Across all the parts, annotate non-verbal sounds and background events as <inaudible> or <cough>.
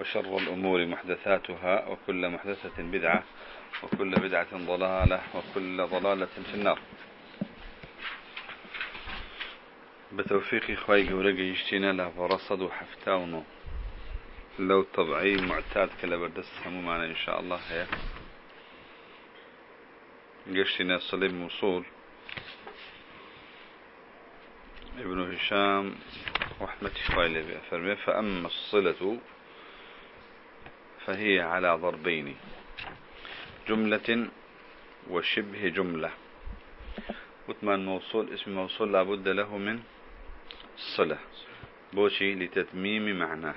وشر الأمور محدثاتها وكل محدثة بدعة وكل بدعة ضلالة وكل ضلالة في النار. بتوفيق إخوائي ورقي يشتينا له ورصد وحفتاونه لو طبعي معتاد كلا بردست همو معنا إن شاء الله هي قشتنا صليب موصول ابن هشام رحمة الله فرمي فأما الصلة فهي على ضربين. جملة وشبه جملة. وثمان موصول اسم موصول لابد له من الصلة بوشي لتتميم معناه.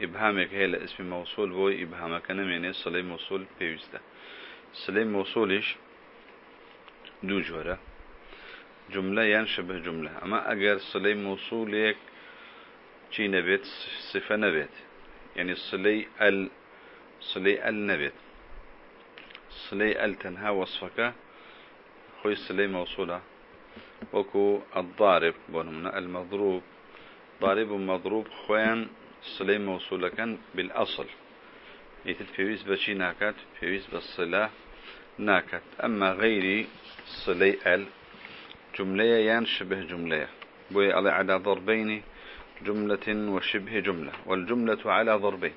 إبهامك هي لاسم موصول بوي إبهامك. أنا يعني الصلة موصول بيوزده الصلة موصولش دو جورة. جملة ينشبه جملة. أما أجر صلة موصولك شي نبيت؟ صفة نبيت. يعني صلي ال صلي ال نبت صلي ال تنها وصفك. خوي صلي موصولة. وكو الضارب بونمنا المضروب. ضارب ومضروب خوان صلي موصولة كان بالأصل. يتد فيويس بشي ناكت فيويس بالصلاة ناكت. أما غيري صلي ال جملة يان شبه جملة. بوي على عدا ضربين جملة وشبه جملة والجملة على ضربين.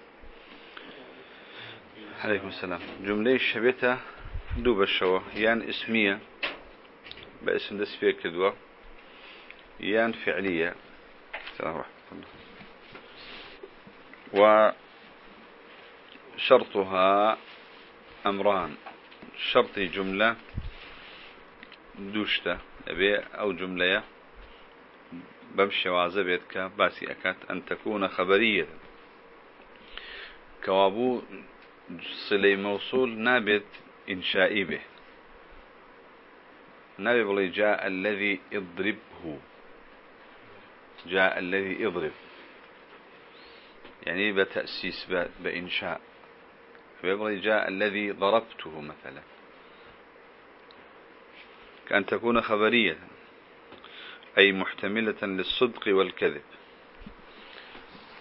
عليكم السلام. جملة شبيتة دوب الشوى يان اسمية باسم دس فيها كدوة يان فعلية. وشرطها أمران. شرط جملة دوشته أبي أو جملة بمشي وعزبت كباسي أكات أن تكون خبرية. كوابو موصول نابت إنشائي به. نابي بلي جاء الذي اضربه جاء يضرب. اضرب يعني بتأسيس بإنشاء. فيبغي جاء الذي ضربته مثلا. كأن تكون خبرية. أي محتملة للصدق والكذب.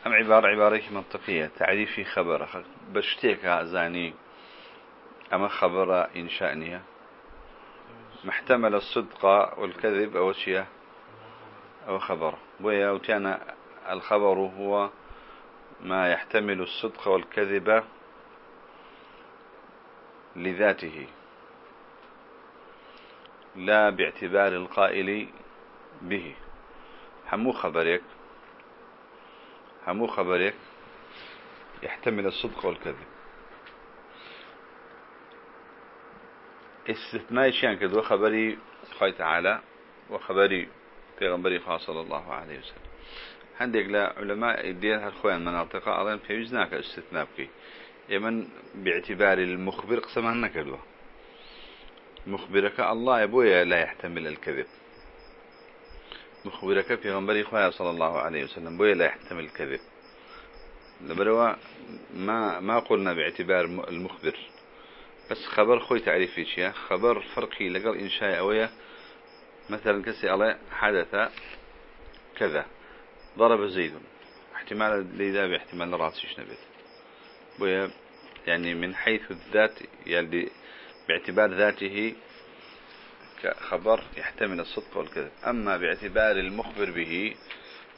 أم عبارة عبارة منطقية. تعريفي خبر. بشتيك زاني أما خبر إنشاء محتمل الصدق والكذب أو شيء أو خبر. ويا وتانا الخبر هو ما يحتمل الصدق والكذب لذاته. لا باعتبار القائل به. همو خبرك همو خبرك يحتمل الصدق والكذب. استثناء شيئا كذو خبري خي تعالى وخبري پیغمبري صلى الله عليه وسلم عندك لا علماء الدين هالخوان مناطق أظن في وزناك استثناء بكي يمن باعتبار المخبر قسمان نكدوه مخبرك الله يبويا لا يحتمل الكذب. مخبرك في غنبري خويا صلى الله عليه وسلم بويا لا يحتمل الكذب. لبروا ما ما قلنا باعتبار المخبر. بس خبر خوي تعريفي شيء خبر فرقي لقل إنشاء أويا. مثلا كسي الله حدث كذا. ضرب زيد. احتمال لذا باحتمال راسيش نبت بويا يعني من حيث الذات يعني باعتبار ذاته كخبر يحتمل الصدق والكذب. أما باعتبار المخبر به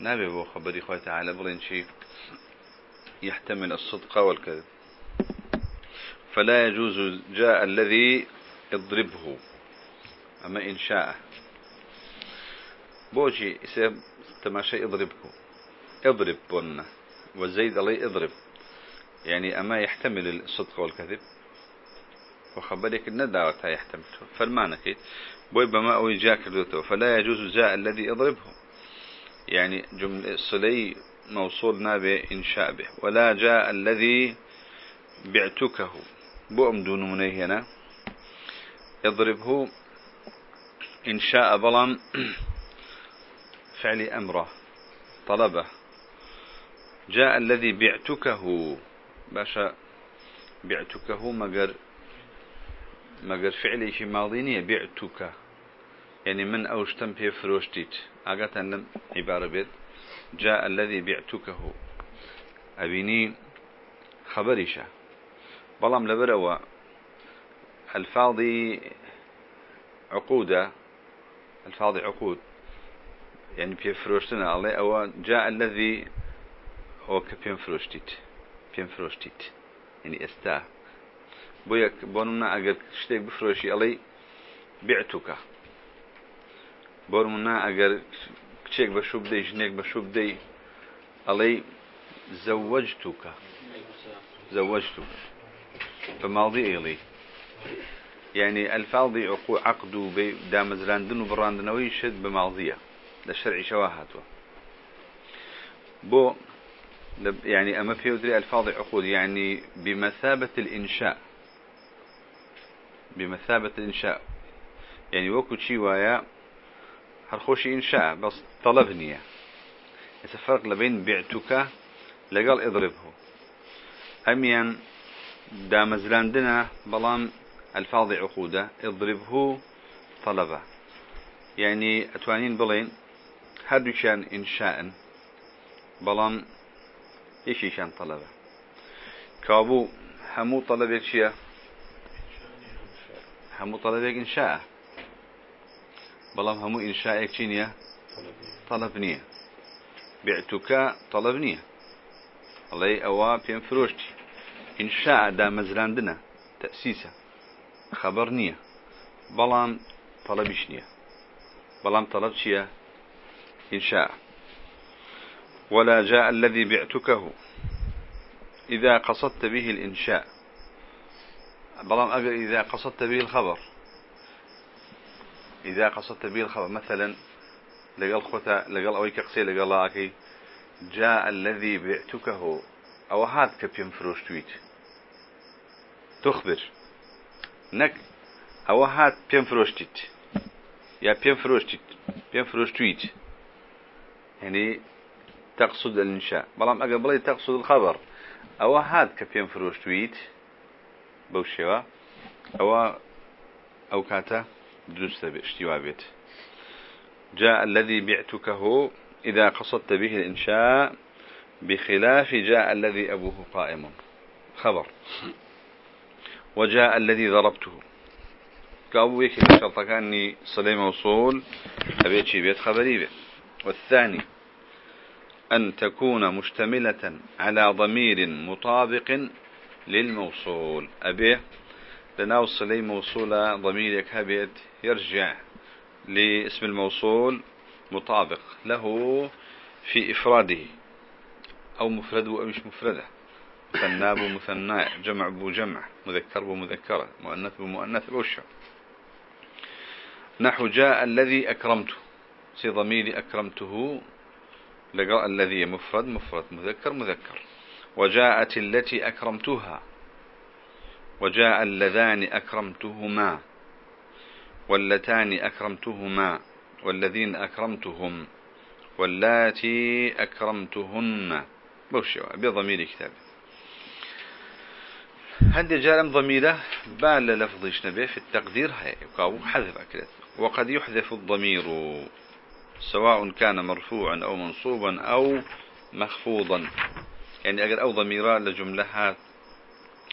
نبي بو خبري خوي تعالى بلين شيء يحتمل الصدق والكذب. فلا يجوز جاء الذي اضربه أما إن شاء. بوجي اسم تماشي اضربه اضرب بنا وزيد الله اضرب يعني أما يحتمل الصدق والكذب. وخبرك النداوة يحتمل. فرمانك بوي بما أو جاك فلا يجوز جاء الذي اضربه يعني جملة صلي موصول نابه إنشاء به. ولا جاء الذي بعتكه. بؤم دون منيه هنا. يضربه إنشاء بلان <clears throat> فعل أمره. طلبه. جاء الذي بعتكه. باشا بعتكه مقر مقر فعلي في ماضينية بعتك. يعني من أوشتم في فروشتيت. أقاتا لم عبارة بيت. جاء الذي بعتكه. أبيني خبريشة. بلام لبروا. الفاضي عقودة. الفاضي عقود. يعني في فروشتنا. الله أو جاء الذي هو كبين بويك بوننا أجر شتيك بفروشي علي بعتك بوننا أجر كشيك بشوب دي جنيك بشوب دي علي زوجتك زوجتك فماضي إلي. يعني الفاضي عقد دامزراندن وبراندنوي شد بماضية للشرع شواهاته بو يعني أما في ودري الفاظ عقود يعني بمثابة الإنشاء. بمثابة الإنشاء. يعني وكو شي وايا هرخوشي إنشاء بس طلبني. يتفرق لبين بعتك لقال اضربه. أميان دامزلاندنا بلام الفاظ عقودة اضربه طلبه. يعني أتوانين بلين هردو كان إنشاء بلام إيشي كان طلبة. كابو همو طلبك همو طلبك إنشاء. بلام همو إنشاءك شينيا طلبنية بعتك طلبنية الله أوا بين فروشتي إنشاء دا مزراندنا تأسيسه خبرنية بلام طلبشنية بلام طلب شيا إنشاء. ولا جاء الذي بعتكه إذا قصدت به الإنشاء. بلام أقل إذا قصدت به الخبر إذا قصدت به الخبر مثلا لقال خوتا لقال أويك قصي لقال أكي جاء الذي بعتكه أو هاد كبيم فروش تويت تخبر نك أو هاد بيم فروش تيت يا بيم فروش تيت بيم فروش تويت. يعني تقصد الإنشاء. بلام أقل بلي تقصد الخبر أو هاد كبين فروش تويت. بوشيوا أو أو كاتا اشتوا بيت جاء الذي بعتكه إذا قصدت به الإنشاء بخلاف جاء الذي أبوه قائم. خبر. وجاء الذي ضربته. كأبوك بشرط كأني صلي موصول أبيت شي بيت خبري بيت. والثاني أن تكون مشتملة على ضمير مطابق للموصول. أبيه لنوصل لي موصولة ضميرك هبيت يرجع لاسم الموصول مطابق له في إفراده أو مفرده أو مش مفرده. مثنى بمثنى جمع بجمع مذكر بمذكرة مؤنث بمؤنث بوشع نحو جاء الذي أكرمته سي ضميري أكرمته لقاء الذي مفرد مفرد مذكر مذكر. وجاءت التي أكرمتها وجاء اللذان أكرمتهما واللتان أكرمتهما والذين أكرمتهم واللاتي أكرمتهن. بوشوا بضمير كتاب. هندي جارم ضميرة؟ بال لفظ نبي في التقدير هي حذف أكلت. وقد يحذف الضمير سواء كان مرفوعا أو منصوبا أو مخفوضا. يعني أجر أو ضميرا لجملة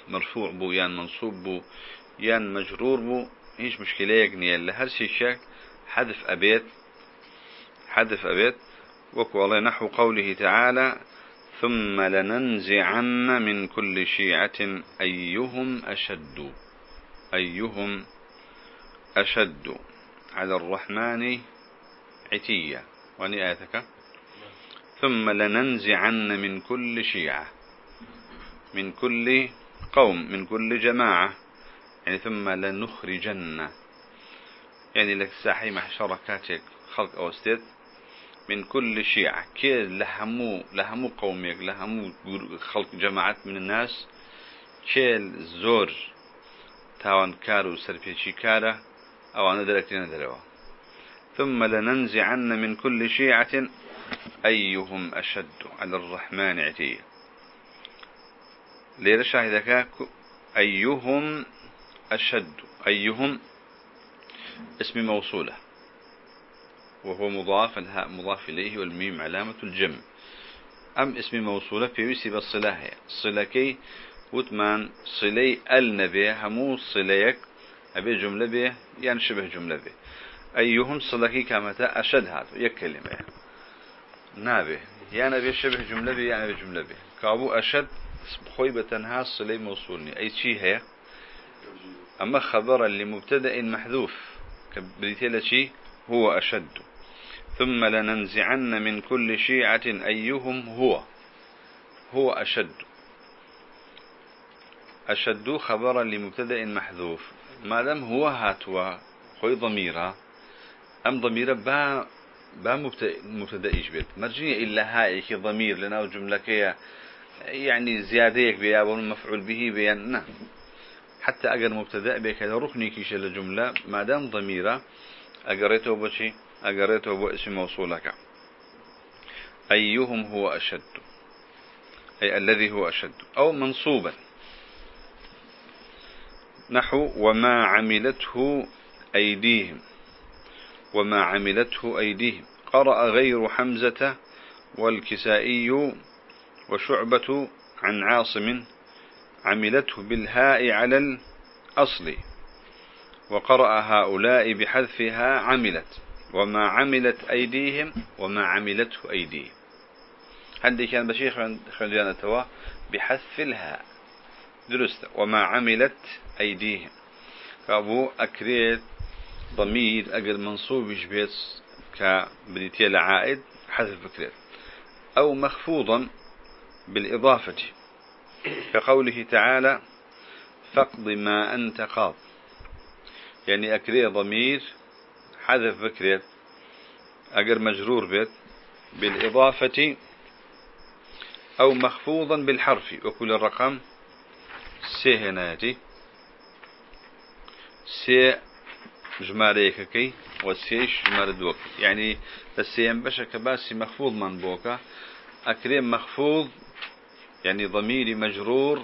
مرفوع بو يان منصوب بو يان مجرور بو. إيش مشكلة يقني. لهر شيء حذف أبيت حذف أبيت. وكو الله نحو قوله تعالى ثم لننزعن من كل شيعة أيهم أشد أيهم أشد على الرحمن عتية. وأني آياتك؟ ثم لننزعن من كل شيعة من كل قوم من كل جماعة يعني ثم لنخرجن. يعني لك ساحي محشرة كاتك خلق أو استيد من كل شيعة. كي لهمو لهمو قوميك لهمو خلق جماعات من الناس كي زور تاوان كارو سربيشي كارا أو أنا دركتين دروا ثم لننزعن من كل شيعة أيهم أشد على الرحمن عتيا. ليرى شاهدك أيهم أشد أيهم اسم موصولة. وهو مضاف الهاء مضاف إليه والميم علامة الجمع أم اسم موصولة في وسي بالصلاة صلكي وثمان صلي النبي همو صليك أبي جملة به يعني شبه جملة به أيهم صلكي كامتا أشد هذا يكلمة. نابه يعني أبي شبه جملة به يعني أبي جملة به كابو أشد خوي بتنها صلي موصولني أي شيء هي؟ أما خبرا لمبتدأ محذوف. كبريتيلا شيء هو أشد. ثم لننزعن من كل شيعة أيهم هو. هو أشد. أشد خبرا لمبتدأ محذوف. ما دام هو هاتوا خوي ضميرة أم ضميرة با با مبتدأ يجبت مرجية إلا هاي ضمير لنا جملة يعني زيادة بيا مفعول به بيان نعم حتى أجر مبتدأ بك ركني كيش الجملة ما دام ضميرة أجريته بشي أجريته باسم موصولك أيهم هو أشد؟ أي الذي هو أشد؟ أو منصوبا. نحو وما عملته أيديهم. وما عملته أيديهم. قرأ غير حمزة والكسائي وشعبة عن عاصم عملته بالهاء على الأصل وقرأ هؤلاء بحذفها عملت. وما عملت أيديهم وما عملته أيديهم. عندي كان بشيخ خلينا توا بحذف الهاء. درست. وما عملت أيديهم. فأبو أكريت ضمير أجل منصوب يشبيت كبريتيا العائد حذف فكرة أو مخفوضا بالإضافة كقوله تعالى فقد ما أنت قاض. يعني أكري ضمير حذف فكرة أجر مجرور بيت بالإضافة أو مخفوضا بالحرف. وكل الرقم سي هناتي جماريك كي وسيش دوك يعني السيم بشا كباسي مخفوض من بوكا أكريم مخفوض يعني ضميري مجرور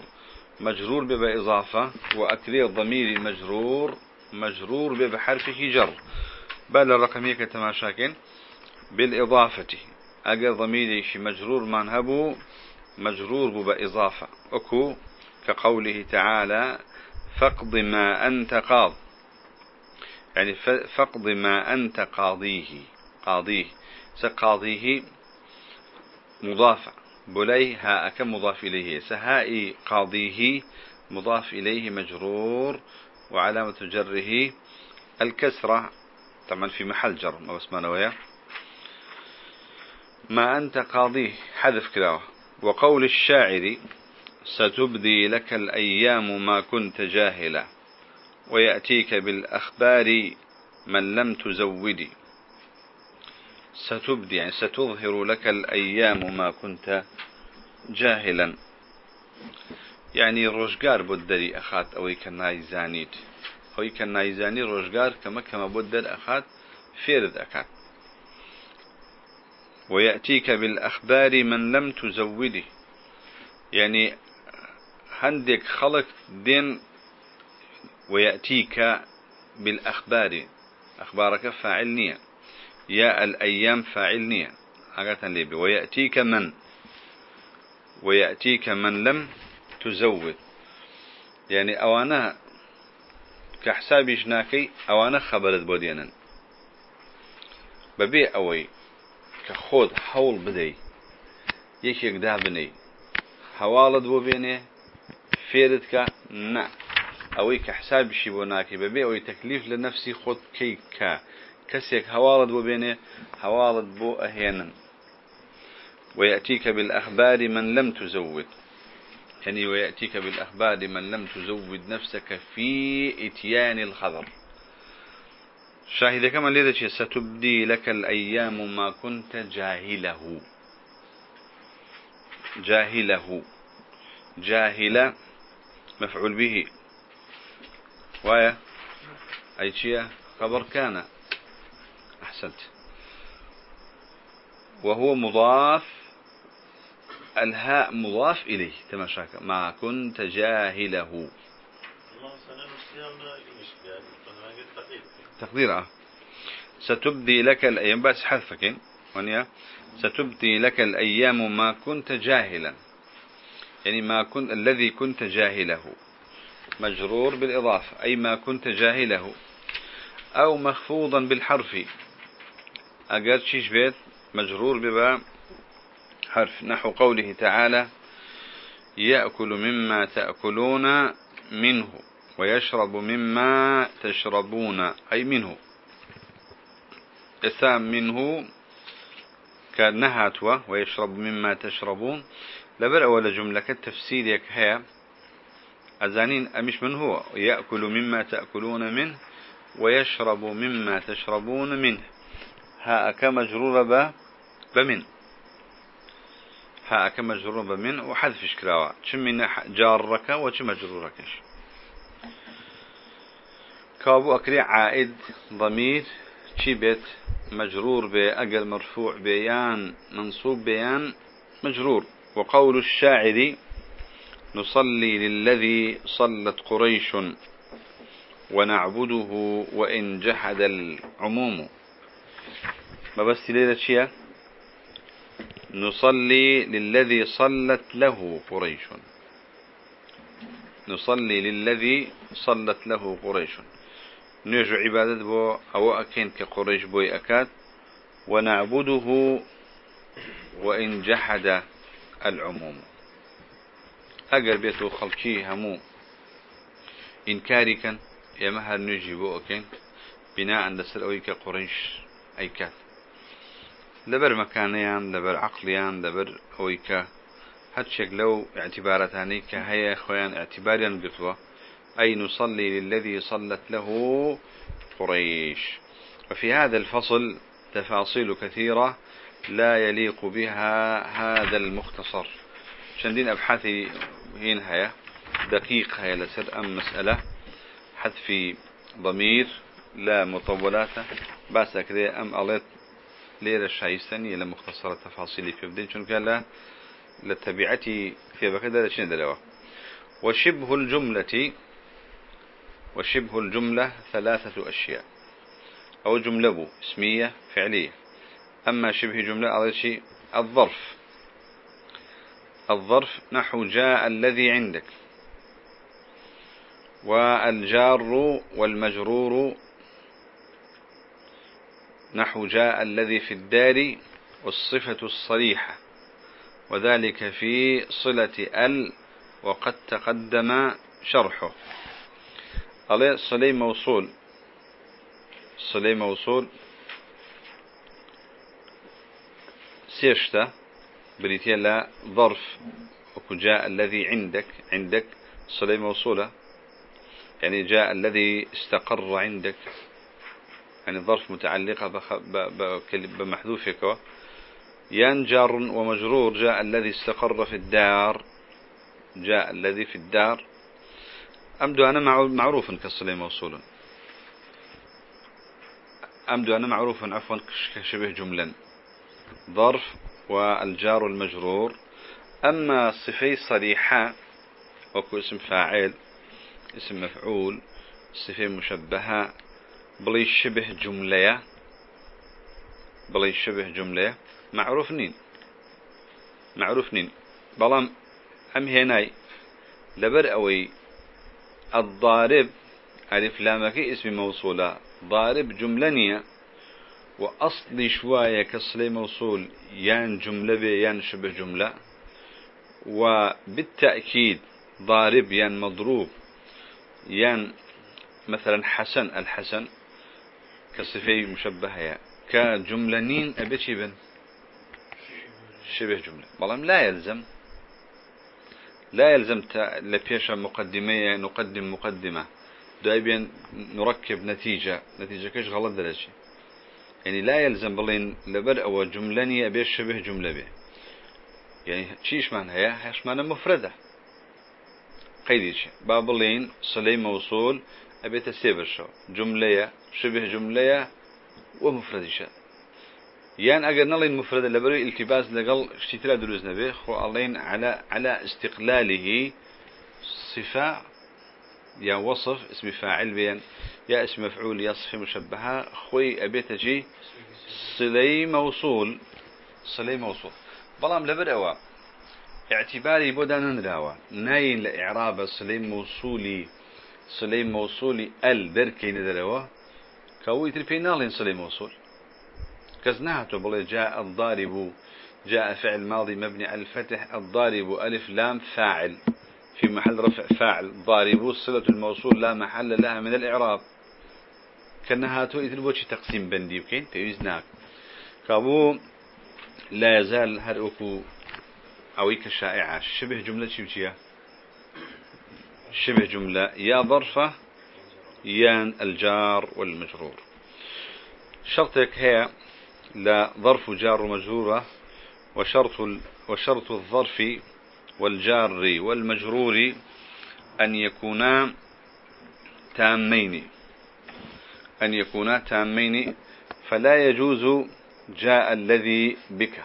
مجرور بإضافة وأكريم ضميري مجرور مجرور بحرفه جر بل الرقمية كتماشاكين بالإضافة أجر ضميري شي مجرور منهبو مجرور بإضافة أكو كقوله تعالى فقد ما أنت قاض. يعني فقد ما أنت قاضيه. قاضيه. سقاضيه مضافة بلي هاء مضاف إليه؟ سهائي قاضيه مضاف إليه مجرور وعلامة جره الكسرة. طبعا في محل جر ما بس ما ما أنت قاضيه. حذف كلاوه وقول الشاعر ستبدي لك الأيام ما كنت جاهلا. ويأتيك بالأخبار من لم تزودي ستبدي يعني ستظهر لك الأيام ما كنت جاهلا. يعني روشگار بودري أخات أوي كناي زانيت أوي كناي زاني روشگار كما كما بودر أخات فيرد أكات ويأتيك بالأخبار من لم تزودي يعني هندك خلق دين ويأتيك بالأخبار. أخبارك فاعل يا الأيام فاعل نية. ليبي ويأتيك من؟ ويأتيك من لم تزود. يعني أوانا كحسابي جناكي أوانا خبرت بودينا ببي أوي كخود حول بدي. يكيك دابني. هوالد بو بيني فيرتك نا أوي كحسابي شي بوناكي ببي أوي تكليف لنفسي خود كي كا كسيك هوالد بو بيني هوالد بو أهينا ويأتيك بالأخبار من لم تزود. يعني ويأتيك بالأخبار من لم تزود نفسك في إتيان الخبر شاهد كما لذا ستبدي لك الأيام ما كنت جاهله. جاهله. جاهل. مفعول به. ويا أي شيء خبر كان. أحسنت. وهو مضاف الهاء مضاف إليه تماشاك ما كنت جاهله. تقدير. ستبدي لك الأيام بس حذفك ونيا ستبدي لك الأيام ما كنت جاهلا. يعني ما كنت الذي كنت جاهله. مجرور بالإضافة أي ما كنت جاهله أو مخفوضا بالحرف. أقل شيش بيت مجرور ببا حرف. نحو قوله تعالى يأكل مما تأكلون منه ويشرب مما تشربون أي منه. إسام منه كنهاتوا ويشرب مما تشربون. لبر أول جملة كالتفسير هي أزانين أمش من هو؟ يأكل مما تأكلون منه ويشرب مما تشربون منه. ها كمجرور ب بمن؟ ها كمجرور بمن؟ وحذف شكراوة. شم من جارك وشم مجروركش كابو أكري عائد ضمير. شبت مجرور بأقل مرفوع بيان منصوب بيان مجرور. وقول الشاعر نصلي للذي صلت قريش ونعبده وإن جحد العموم. ما بس ليلة شيء نصلي للذي صلت له قريش. نصلي للذي صلت له قريش. نيجو عبادة بو أو أكين كقريش بوي أكاد. ونعبده وإن جحد العموم. أقر بيتو خلقي همو إنكاري كان يمهر نجيبو أكين بناء لسر أويك قريش أي كات لبر مكانيان لبر عقليان لبر أويك هاتشك لو اعتبارتاني كهيا خوان اعتباريا قطوة أي نصلي للذي صلت له قريش وفي هذا الفصل تفاصيل كثيرة لا يليق بها هذا المختصر. شندين أبحاثي هين دقيق هيا لسر أم مسألة. حذف ضمير. لا مطولاته بس كذا أم أليت. ليرة شايستني. إلى مختصرة تفاصيل في بدين قال له لتبعتي في بكذا شنو دلوا وشبه الجملة. وشبه الجملة ثلاثة أشياء. أو جملة اسمية فعلية. أما شبه جملة أول شيء؟ الظرف. الظرف نحو جاء الذي عندك. والجار والمجرور نحو جاء الذي في الدار والصفة الصريحة. وذلك في صلة ال وقد تقدم شرحه. عليه صلي موصول. صلي موصول. سيشتا. بريتيا لا ظرف وكجاء الذي عندك عندك صلي موصولة. يعني جاء الذي استقر عندك. يعني ظرف متعلقة بمحذوفك يان جار ومجرور جاء الذي استقر في الدار. جاء الذي في الدار. أمد أنا معروف كالصلي موصولا أمد أنا معروف عفوا كشبه جملا. ظرف والجار المجرور. أما صفي صريحة وكو اسم فاعل اسم مفعول صفي مشبهة بلي شبه جملة بلي شبه جملة معروف نين معروف نين. بلام أم هناي لبر أوي. الضارب ألف لامك اسم موصولة. ضارب جملة نية. وأصل شوية كصلي موصول يان جملة بي يان شبه جملة. وبالتأكيد ضارب يان مضروب يان مثلا حسن الحسن كصفي مشبهة كجملة نين أبيتي بن؟ شبه جملة. بلام لا يلزم. لا يلزم لبيش مقدمية نقدم مقدمة. دائما نركب نتيجة. نتيجة كيش غلط درجة يعني لا يلزم بلين لبر أو جملة أبي شبه جملة به يعني شيش معنى؟ هي هيش معنى مفردة. قيديش بابلين صلي موصول أبي تسيبر شو. جملة شبه جملة ومفردة يعني أجر نلين مفردة لبري التباس لقل اشتتلا دروز نبي خو على على استقلاله صفة يا وصف اسم فاعل بين يا اسم مفعول يا صفة مشبهة. خوي أبيت جي صلي موصول. صلي موصول. بلام لبر اعتباري بودا نراوا ناين لإعراب صلي موصولي. صلي موصولي أل دركي ندروا كوي تربينالين صلي موصول. كزناهته بلي جاء الضارب. جاء فعل ماضي مبني على الفتح. الضارب ألف لام فاعل. في محل رفع فاعل ضارب صلة الموصول لا محل لها من الإعراب. كأنها تؤذي بوشي تقسيم بندي بكين وزناك كابو لا يزال هرؤكو أويك شائعة. شبه جملة شبشية شبه جملة. يا ظرفة يان الجار والمجرور. شرطك هي لا ظرف جار مجرورة وشرط وشرط الظرف والجار والمجرور أن يكونا تامين. أن يكونا تامين. فلا يجوز جاء الذي بك.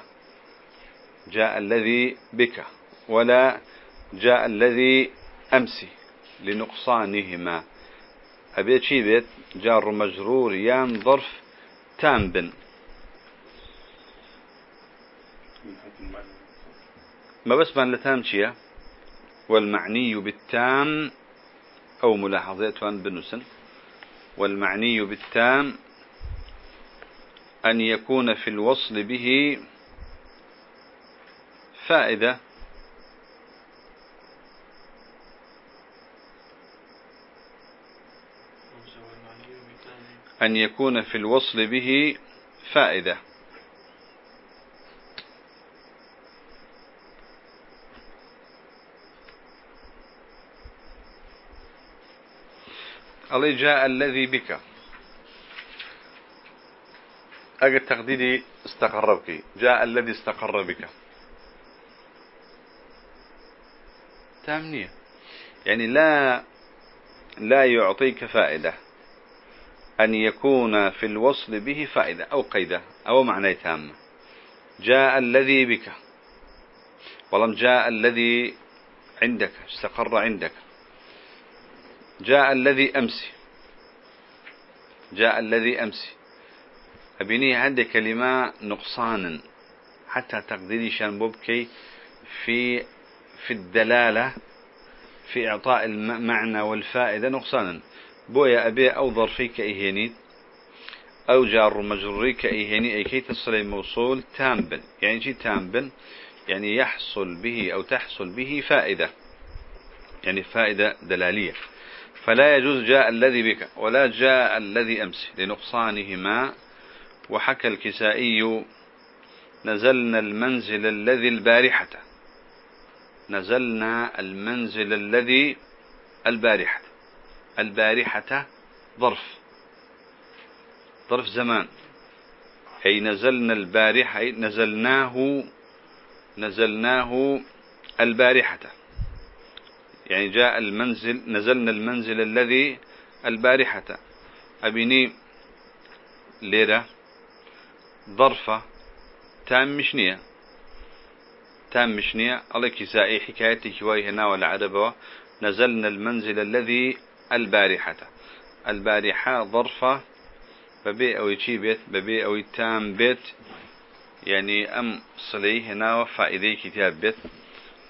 جاء الذي بك. ولا جاء الذي أمسي لنقصانهما. أبي بيت جار مجرور يام ظرف تام بن. ما بس بان لتام شيا؟ والمعني بالتام أو ملاحظات وان بنسن والمعني بالتام أن يكون في الوصل به فائدة. أن يكون في الوصل به فائدة. الله جاء الذي بك. أجل تقديري استقر بك جاء الذي استقر بك. تامنية يعني لا لا يعطيك فائدة. أن يكون في الوصل به فائدة أو قيدة أو معنى تامة جاء الذي بك. ولم جاء الذي عندك استقر عندك. جاء الذي أمسي. جاء الذي أمسي. أبيني عندي كلمة نقصانا. حتى تقديري شان بوبكي في في الدلالة في إعطاء المعنى والفائدة نقصانا. بويا أبي أو ظرفي كإهيني أو جار مجروري كإهيني أي كي تصل موصول تامبن يعني شي تامبن يعني يحصل به أو تحصل به فائدة. يعني فائدة دلالية. فلا يجوز جاء الذي بك ولا جاء الذي أمس لنقصانهما. وحكى الكسائي نزلنا المنزل الذي البارحة. نزلنا المنزل الذي البارحة. البارحة ظرف. ظرف زمان. أي نزلنا البارحة نزلناه نزلناه البارحة. يعني جاء المنزل نزلنا المنزل الذي البارحة. أبيني ليرة ظرفة تام مشنية. تام مشنية الله كسائي حكايتي كواي هنا والعربة نزلنا المنزل الذي البارحة. البارحة ظرفة ببي أو يشي بيت ببي أو تام بيت. يعني أم صلي هنا وفائدي كتاب بيت.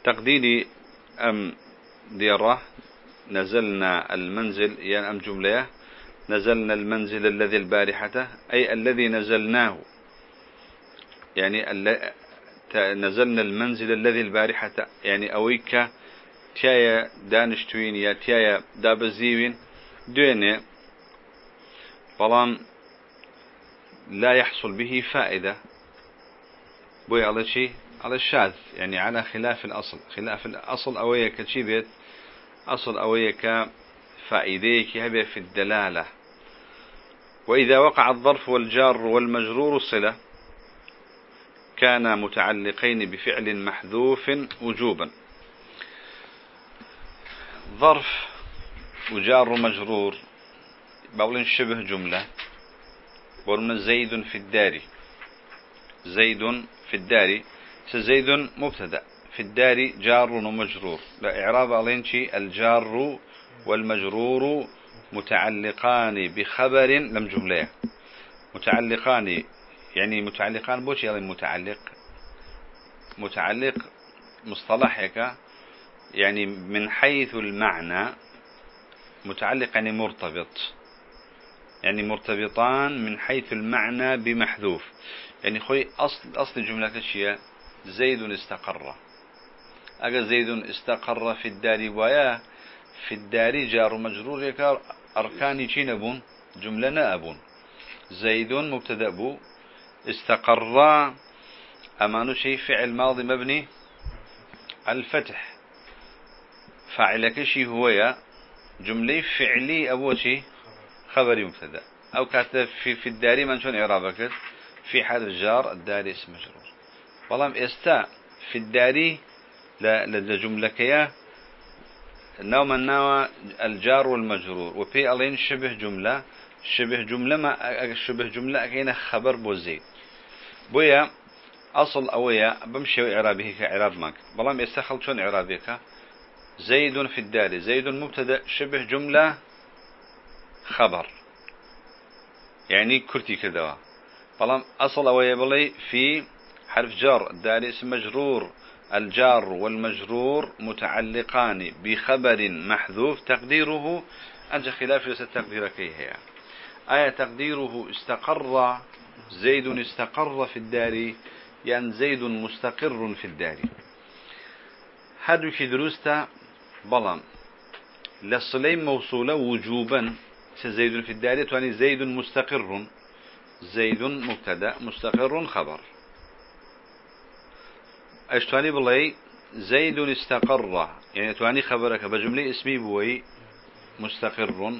تقديري أم ديرة. نزلنا المنزل يعني أم جملة نزلنا المنزل الذي البارحة أي الذي نزلناه. يعني نزلنا المنزل الذي البارحة. يعني أويك تيايا دانشتوين يا تيايا دابزيوين دويني. بلان لا يحصل به فائدة. بوي على شيء على الشاذ يعني على خلاف الأصل. خلاف الأصل أوية كشي بيت؟ أصل أوية فائديك هبه في الدلالة. وإذا وقع الظرف والجار والمجرور صلة كان متعلقين بفعل محذوف وجوبا. ظرف وجار مجرور بقول شبه جملة. بقولنا زيد في الدار زيد في الدار زيد مبتدأ. في الدار جار ومجرور. لا إعراب ألينشي الجار والمجرور متعلقان بخبر لم جملة. متعلقان يعني متعلقان بوش؟ يعني متعلق. متعلق مصطلحك يعني من حيث المعنى متعلق يعني مرتبط. يعني مرتبطان من حيث المعنى بمحذوف. يعني خوي أصل أصل جملة الشيء زيد استقر. أجا زيد استقر في الدار ويا في الدار جار مجرور يكار أركان نبون؟ جملة أبون زيد مبتدأ بو استقر. أمان شيء فعل ماضي مبني؟ الفتح. فاعلك شيء هو يا. جملة فعلي أبو شيء خبري مبتدأ. أو كاتب في في الدار من شون إعرابك؟ في حال الجار الدار اسم مجرور. والله إستا في الداري لجملة كيا نوم النوى الجار والمجرور. وفي ألين شبه جملة. شبه جملة ما شبه جملة أكينا خبر بوزيد بويا أصل أويا بمشي إعرابه كإعراب ماك. بلام يستخل شون إعرابك زيد في الدار زيد مبتدا شبه جملة خبر. يعني كرتي كذا. بلام أصل أويا بلي في حرف جر الدار اسم مجرور الجار والمجرور متعلقان بخبر محذوف تقديره أنت خلاف ليس تقدير كي هي آية تقديره استقر زيد استقر في الدار يعني زيد مستقر في الدار هذا في دروستا بلام للصليم موصولة وجوبا زيد في الدار يعني زيد مستقر زيد مبتدا مستقر خبر. أشتواني بلاي زيد استقر. يعني تواني خبرك بجملة اسمي بوي مستقر.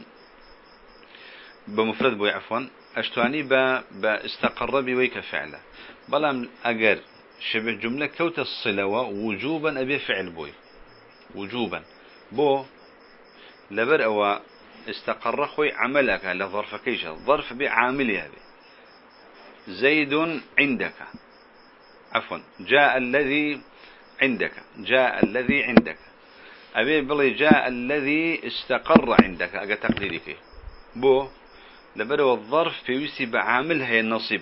بمفرد بوي عفوا. أشتواني با استقر بوي كفعله. بلام اگر شبه جملة كوت الصلة وجوبا أبي فعل بوي. وجوبا. بو لبر أو استقر خوي عملك لظرف كيش ظرف بعامل هذه زيد عندك. عفوا. جاء الذي عندك. جاء الذي عندك. أبي بلي جاء الذي استقر عندك. أجا تقديرك بو لبرو الظرف في وسي بعامل هي نصيب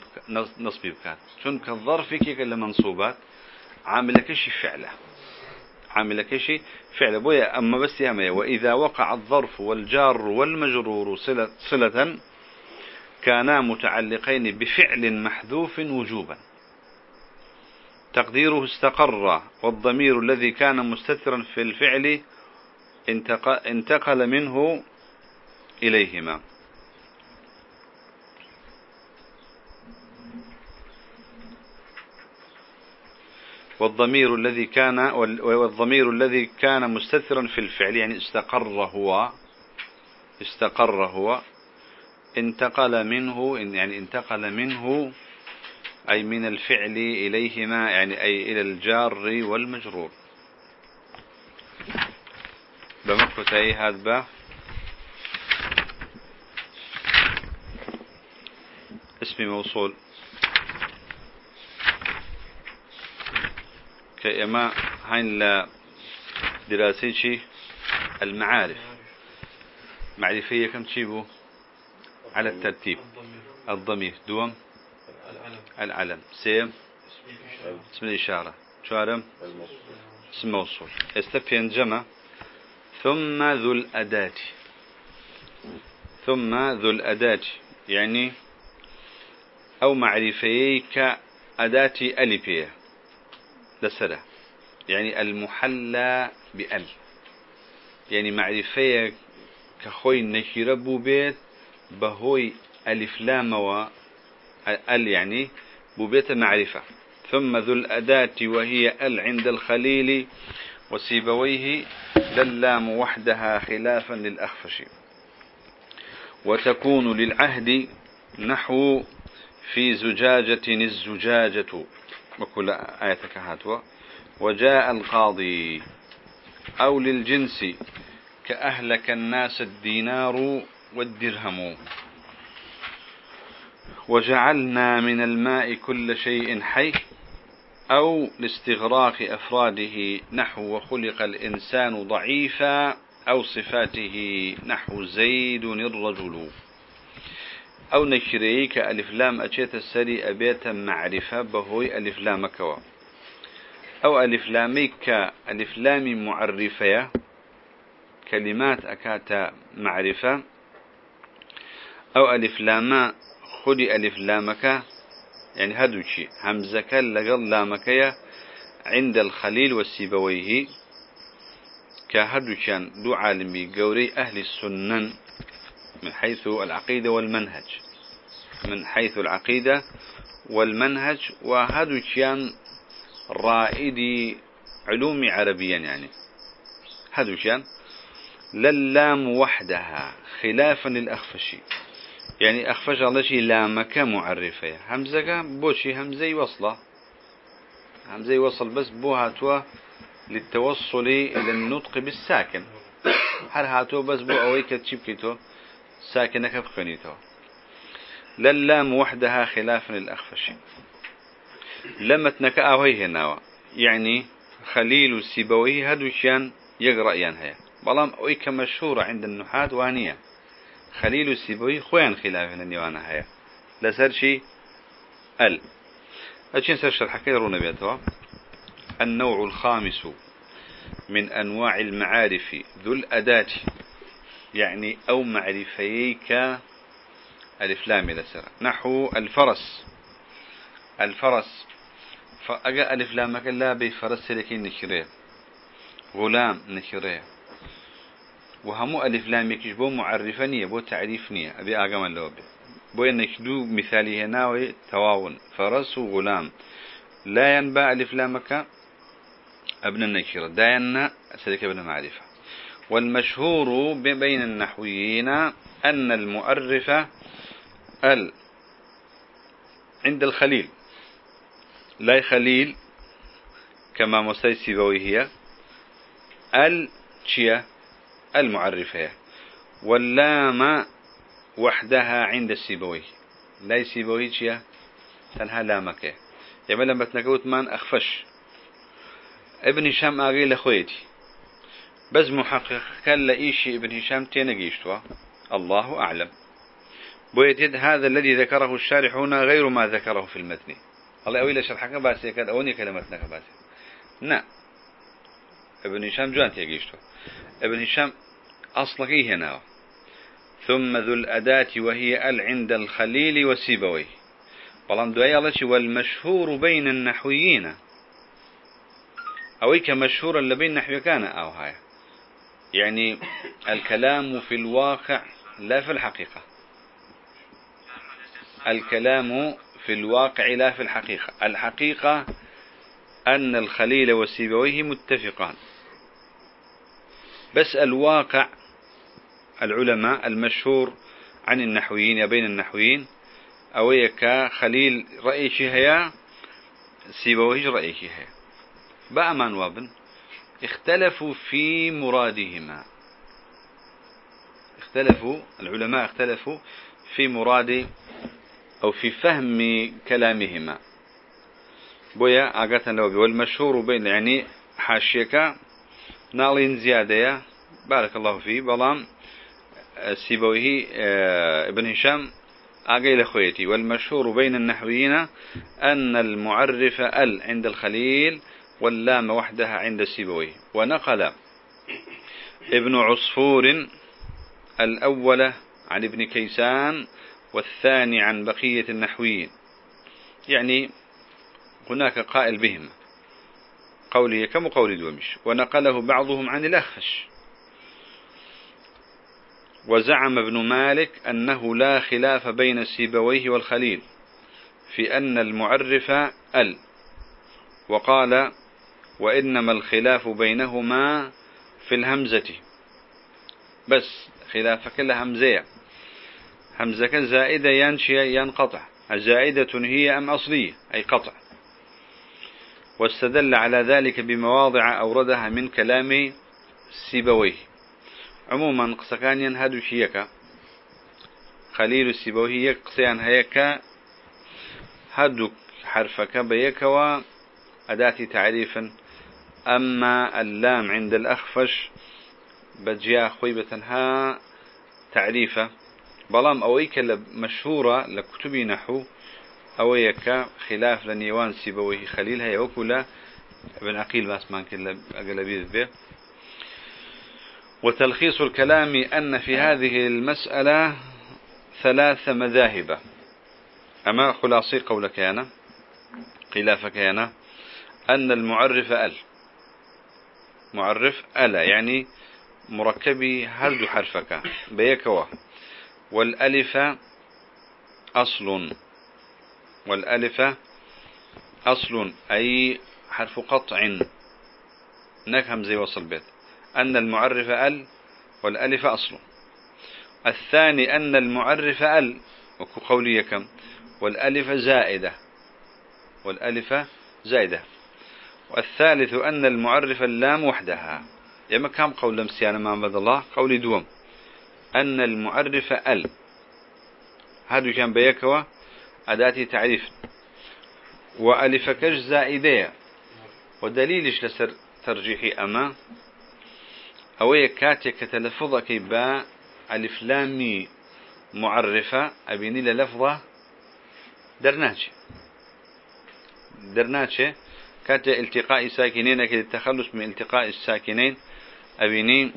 نصبي بكات شون كالظرف كيك منصوبات. عاملك شي فعله. عاملك شي فعله. بويا أما بس يا وإذا وقع الظرف والجار والمجرور صلة, صلة كانا متعلقين بفعل محذوف وجوبا. تقديره استقر والضمير الذي كان مستترا في الفعل انتقل منه إليهما. والضمير الذي كان والضمير الذي كان مستترا في الفعل يعني استقر هو استقر هو انتقل منه يعني انتقل منه أي من الفعل إليهما يعني أي إلى الجار والمجرور. بمكتي هذا. اسم موصول. كإما هين لا المعارف. معرفية كم تشيبه على الترتيب. الضمير. دوم. العلم. سيم؟ اسم الإشارة. شارم اسم موصول. استفين جمع ثم ذو الأداة. ثم ذو الأداة. يعني أو معرفي كأداة ألفية لسرة. يعني المحلى بأل. يعني معرفية كخوي نكيرة بيت بهوي ألف لام ال يعني ببيت معرفة ثم ذو الأداة وهي ال عند الخليل وسيبويه للام وحدها خلافا للأخفش. وتكون للعهد نحو في زجاجة الزجاجة. وكل آياتك هاتوا. وجاء القاضي. أو للجنس كأهلك الناس الدينار والدرهم. وجعلنا من الماء كل شيء حي أو لاستغراق أفراده نحو وخلق الإنسان ضعيفا أو صفاته نحو زيد الرجل. أو نكريك ألف لام أجيت السري أبيت معرفة بهوي ألف لام كوا أو ألف لاميك ألف لام معرفة. كلمات أكاتا معرفة. أو ألف لام خدي ألف لامك يعني هدوشي همزك لقل لامكيا عند الخليل والسيبويه كهدوشان دو عالمي قوري أهل السنن من حيث العقيدة والمنهج. من حيث العقيدة والمنهج وهدوشان رائدي علوم عربيا يعني هدوشان للام وحدها خلافا للأخفشي يعني أخفش الله شيء لامك معرفة. همزة بوشي همزة وصلة. همزة وصل بس بوها توا للتوصل إلى النطق بالساكن. هل هاتو بس بو أويك تشبكتو ساكنك بخنيتو. للام وحدها خلافا للأخفش. لما تنكأ أوهي هنا. يعني خليل السيبوي هدوشيان يقرأ ينهي بلام أويك مشهورة عند النحاة وانية خليل السيبوي خوان خلاف النيوانا هيا. لسر شي؟ أل. أجين سرش الحكاية رونا بيتوا النوع الخامس من أنواع المعارف ذو الأداة. يعني أو معرفيك. الإفلام لسر نحو الفرس. الفرس. فأجا ألف لامك لا بفرس لكن نشريه غلام نشريه وهمو ألف لام يكش بو معرفنية بو تعريفنية أبي آقام اللوب بو إنك دو مثالي هناوي تواون. فرس وغلام لا ينبع ألف لامك أبن النكرة داينا سلك أبن معرفة. والمشهور بين النحويين أن المؤرفة ال عند الخليل. لا خليل كما مسيسي بويه ال شيا المعرفة. واللام وحدها عند السيبوي. لا السيبوي شيا تنها لامك؟ يبقى لما تنقوت من أخفش. ابن هشام آغي لخويتي بس محقق كان لإيشي ابن هشام تينقيشتوا. الله أعلم. بويتد هذا الذي ذكره الشارح هنا غير ما ذكره في المتن. الله أولي شرحك باسي كان أوني كلمتنا باسي. نعم ابن هشام جوان تيقيشتوا ابن هشام أصلك هنا؟ ثم ذو الأداة وهي ال عند الخليل وسيبويه بلان دوية والمشهور بين النحويين. أويك مشهورا لبين نحوي كان أو هاي؟ يعني الكلام في الواقع لا في الحقيقة. الكلام في الواقع لا في الحقيقة. الحقيقة أن الخليل وسيبويه متفقان. بس الواقع العلماء المشهور عن النحويين بين النحويين أويك خليل رأي شهيا سيبويه رأي شهيا بأمان وابن. اختلفوا في مرادهما. اختلفوا العلماء اختلفوا في مراد أو في فهم كلامهما. بويا أقاتنا لو والمشهور بين يعني حاشيك ناڵین زیادەیە. بارك الله فيه بەڵام سيبويه ابن هشام أقيل أخويتي والمشهور بين النحويين أن المعرف ال عند الخليل واللام وحدها عند سيبويه ونقل ابن عصفور الأول عن ابن كيسان والثاني عن بقية النحويين. يعني هناك قائل بهم. قوله كم قول دومش ونقله بعضهم عن الأخفش وزعم ابن مالك أنه لا خلاف بين سيبويه والخليل في أن المعرف أل. وقال وإنما الخلاف بينهما في الهمزة. بس خلافك همزية همزك زائدة ينشي ينقطع. زائدة هي أم أصلية أي قطع. واستدل على ذلك بمواضع أوردها من كلام سيبويه. عموما قسكان ينهدو شيكا. خليل السيبويه قسيان هيكا هدو حرفك بيكوا أداة تعريفا. أما اللام عند الأخفش بجيا خويبة ها تعريفة. بلام أويك مشهورة لكتب نحو. أويك خلاف لنيوان سيبويه خليل هي وكلا ابن عقيل باسمان كلا أقلبيت به وتلخيص الكلام أن في هذه المسألة ثلاث مذاهب. أما خلاصي قولك أنا خلافك أنا أن المعرف أل. معرف ألا يعني مركبي هرد حرفك بيكوا. والألف أصل. والألف أصل أي حرف قطع. نكهم زي وصل بيت أن المعرف أل والألف أصل. الثاني أن المعرف أل وكو قولي كم؟ والألف زائدة. والألف زائدة. والثالث أن المعرف اللام وحدها. يما كم قول لمسيانا ما عبد الله؟ قولي دوم. أن المعرف أل. هذا كان بيكوا؟ أداة تعريف. وألف كش زائدية ودليلش لسر ترجيحي أما. أو كاتك تلفظك با. ألف لامي معرفة. أبيني للفظة. درناتش درناتش كات التقاء ساكنين. كده التخلص من التقاء الساكنين. أبيني.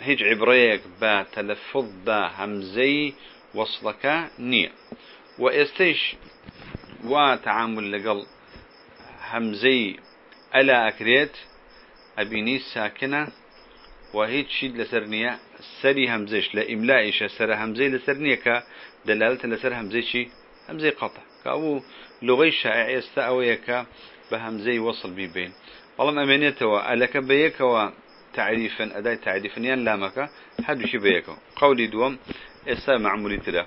هيج عبريك با. تلفظ با. همزي. وصلك. نية. وإستيش وتعامل لقل همزي ألا أكريت أبيني ساكنة وهيج شيد لسرنية سري همزيش لإملائش سر همزي لسرنية كدلالة لسر همزيشي همزي قطع كأو لغي شائع يستأويك بهمزي وصل بيبين والله أمانيته ألك بيك تعريفا أداة تعريفا ين لامك حد شي بيك قولي دوم إسا معمولي تلا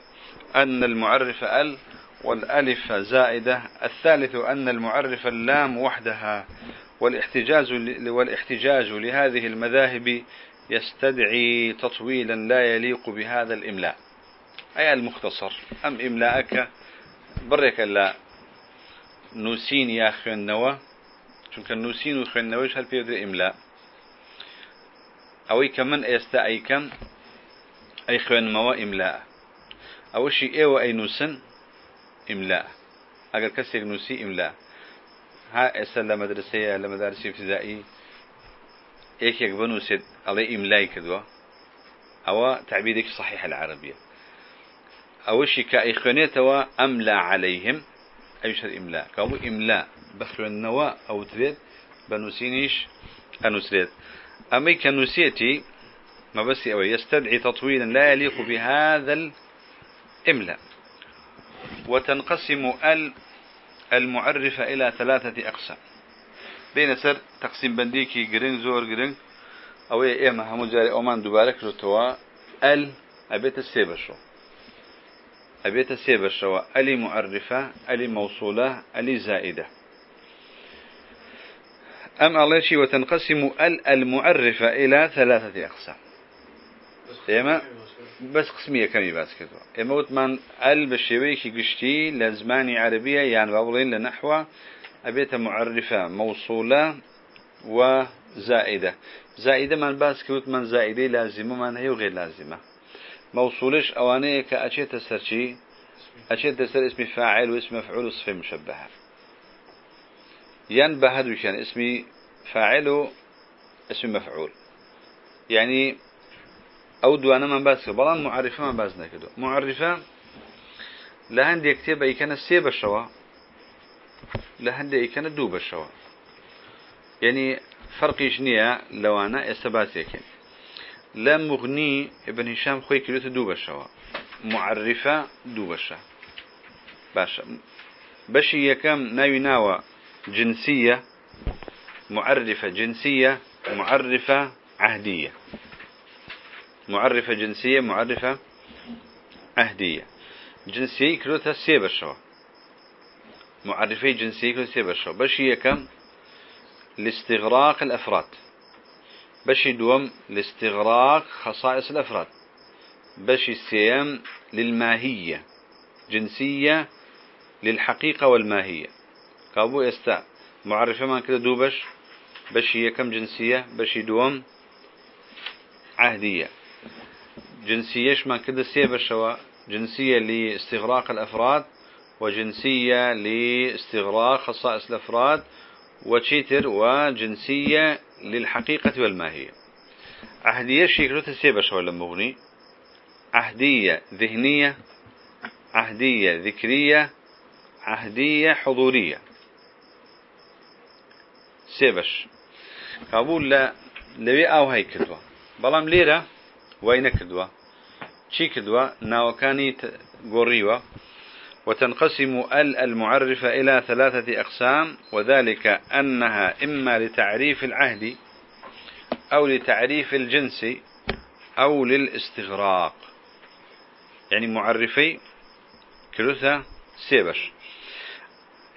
أن المعرف ال والألف زائدة. الثالث أن المعرف اللام وحدها. والاحتجاج والاحتجاج لهذه المذاهب يستدعي تطويلا لا يليق بهذا الإملاء. أي المختصر؟ أم إملاءك؟ بريك لا. نوسين يا النوى. چونکە نووسین و خوێندنەوەش هەر پێدر ئیملا ئەوەی کە من ئێستا ئەیکەم ئەی خوێنمەوە ئیملا ئەوەشی ئێوە ئەی نووسن ئیملا ئەگەر کەسێک نووسی ئیملا ها لە مەدارسی ابتدایی یەکێک بنووسێت ئەڵێ ئیملای کردووە ئەوە تعبیرێکی صحیح العربية. ئەوەشی کە ئەی خوێنێتەوە ئەملا عليهم. أيش الإملاء كابو إملاء بخلو النواء أو تريد بنوسينيش أنسريد أمي كنوسيتي ما بس أو يستدعي تطويلا لا يليق بهذا الإملاء وتنقسم ال المعرفة إلى ثلاثة أقسام. بين سر تقسيم بنديكي جرين زور جرين أو إيه ما هم جاري أمان دوبارك رتوا ال أبيت السيبر شو. أبيت سيبر شوا ألي معرفة ألي موصولة ألي زائدة. أم الله شيء وتنقسم ال المعرفة إلى ثلاثة أقسام. إما بس قسمية كمي بس كده إما وتمان ال بشويكي قشتي لزماني عربية يعني بابلين لنحو أبيت معرفة موصولة وزائدة زائدة من باس كوت من زائدة لازمة من هي وغير لازمة موصولش أوانيه كأشيت السرشي أشيت السر اسم فاعل واسم مفعول وصفة مشبهة. ينبه هدوشان اسم فاعل اسم مفعول. يعني أو دوانا من بس بلان معرفة من بس نكدو معرفة لهند يكتب أي كان الشوا لهند أي كان دوب الشوا يعني فرق جنية لو أنا استبات يكين لا مغني ابن هشام خوي كلوت دو بشوا معرفة دو بشا باشا بشي يكم ناوي ناوى جنسية معرفة جنسية معرفة عهدية معرفة جنسية معرفة عهدية جنسية كروتا سيبا شو معرفة جنسية كروتا سيبا شو بشي كم؟ لاستغراق الأفراد. بشي دوم؟ لاستغراق خصائص الأفراد. بشي سيام للماهية. جنسية للحقيقة والماهية. كابو يستا معرفة ما كده دوبش بشي كم جنسية؟ بشي دوم؟ عهدية جنسية ما كده سيبشوا جنسية لاستغراق الأفراد وجنسية لاستغراق خصائص الأفراد وتشيتر وجنسية للحقيقة والماهية. عهدية شكلة سيبش ولا مغني عهدية ذهنية عهدية ذكرية عهدية حضورية. سيبش. قبول لا هاي كدوة بلام ليرة. كدوة؟ شي كدوة؟ ناوكاني قريوة وتنقسم ال المعرفة إلى ثلاثة أقسام وذلك أنها إما لتعريف العهد أو لتعريف الجنس أو للاستغراق. يعني معرفي كلثة سيبش.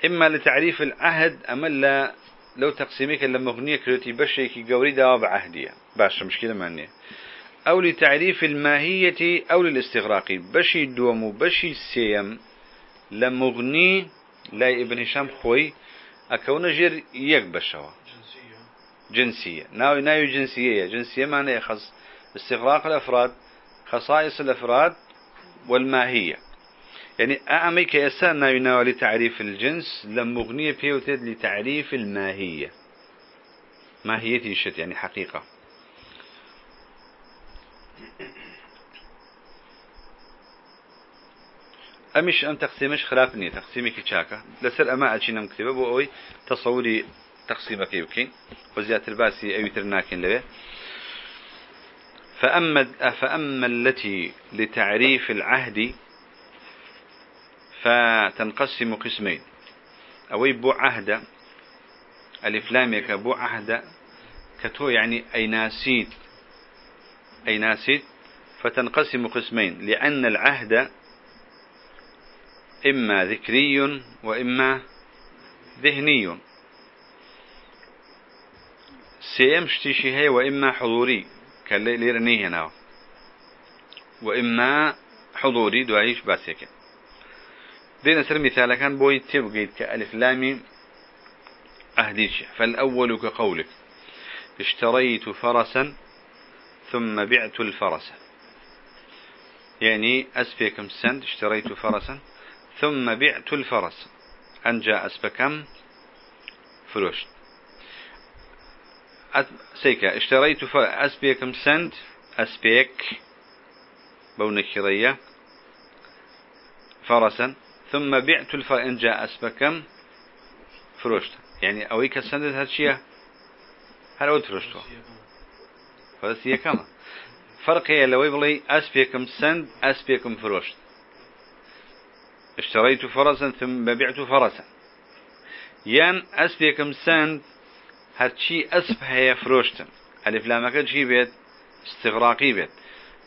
إما لتعريف العهد أما لا لو تقسيمك لما أغنية كلوتي بشيكي قوري دوا بعهدية باشا مشكلة معنية أو لتعريف الماهية أو للاستغراق. بشي دوم بشي سيم لمغني لا ابن هشام خوي أكون جير يك بشوا. جنسية. ناوي ناوي جنسية. جنسية معنى خص استغراق الأفراد خصائص الأفراد والماهية. يعني أعمي كيسان ناوي ناوي لتعريف الجنس لمغنية بيوتد لتعريف الماهية. ماهية شت يعني حقيقة. أمش أم تقسيمش خلافني تقسيمي كتشاكا لسر أما أجينا مكتبة بو أوي تصوري تقسيمك يمكن وزيادة الباسي أي ترناكن لبه. فأما, فأما التي لتعريف العهد فتنقسم قسمين. أوي بو عهد الإفلاميك بو عهد كتو يعني أي ناسيد أي ناسيد فتنقسم قسمين لأن العهد إما ذكري وإما ذهني. سيمشتشي هي وإما حضوري كالليرني هنا. وإما حضوري دعيش باسيك دين سر مثال كان بوي تبقيت كألف لامي أهديش. فالأول كقولك اشتريت فرسا ثم بعت الفرس. يعني أسفيكم سنت اشتريت فرسا. ثم بعت الفرس. أنجى أسبكم فلوش. سيكا اشتريت أسبيكم سنت أسبيك بونكرية فرسا. ثم بعت الفرس أنجى أسبكم فروشت يعني أويك السند هالشيء هل أود فروشتوا فرس هي كما. فرق هي لو يبلي أسبيكم سند أسبيكم فروشت اشتريت فرسا ثم بعت فرسا. يان أسبيكم سند هرشي أسب هي فروشتن. ألف لامك شي بيت؟ استغراقي بيت.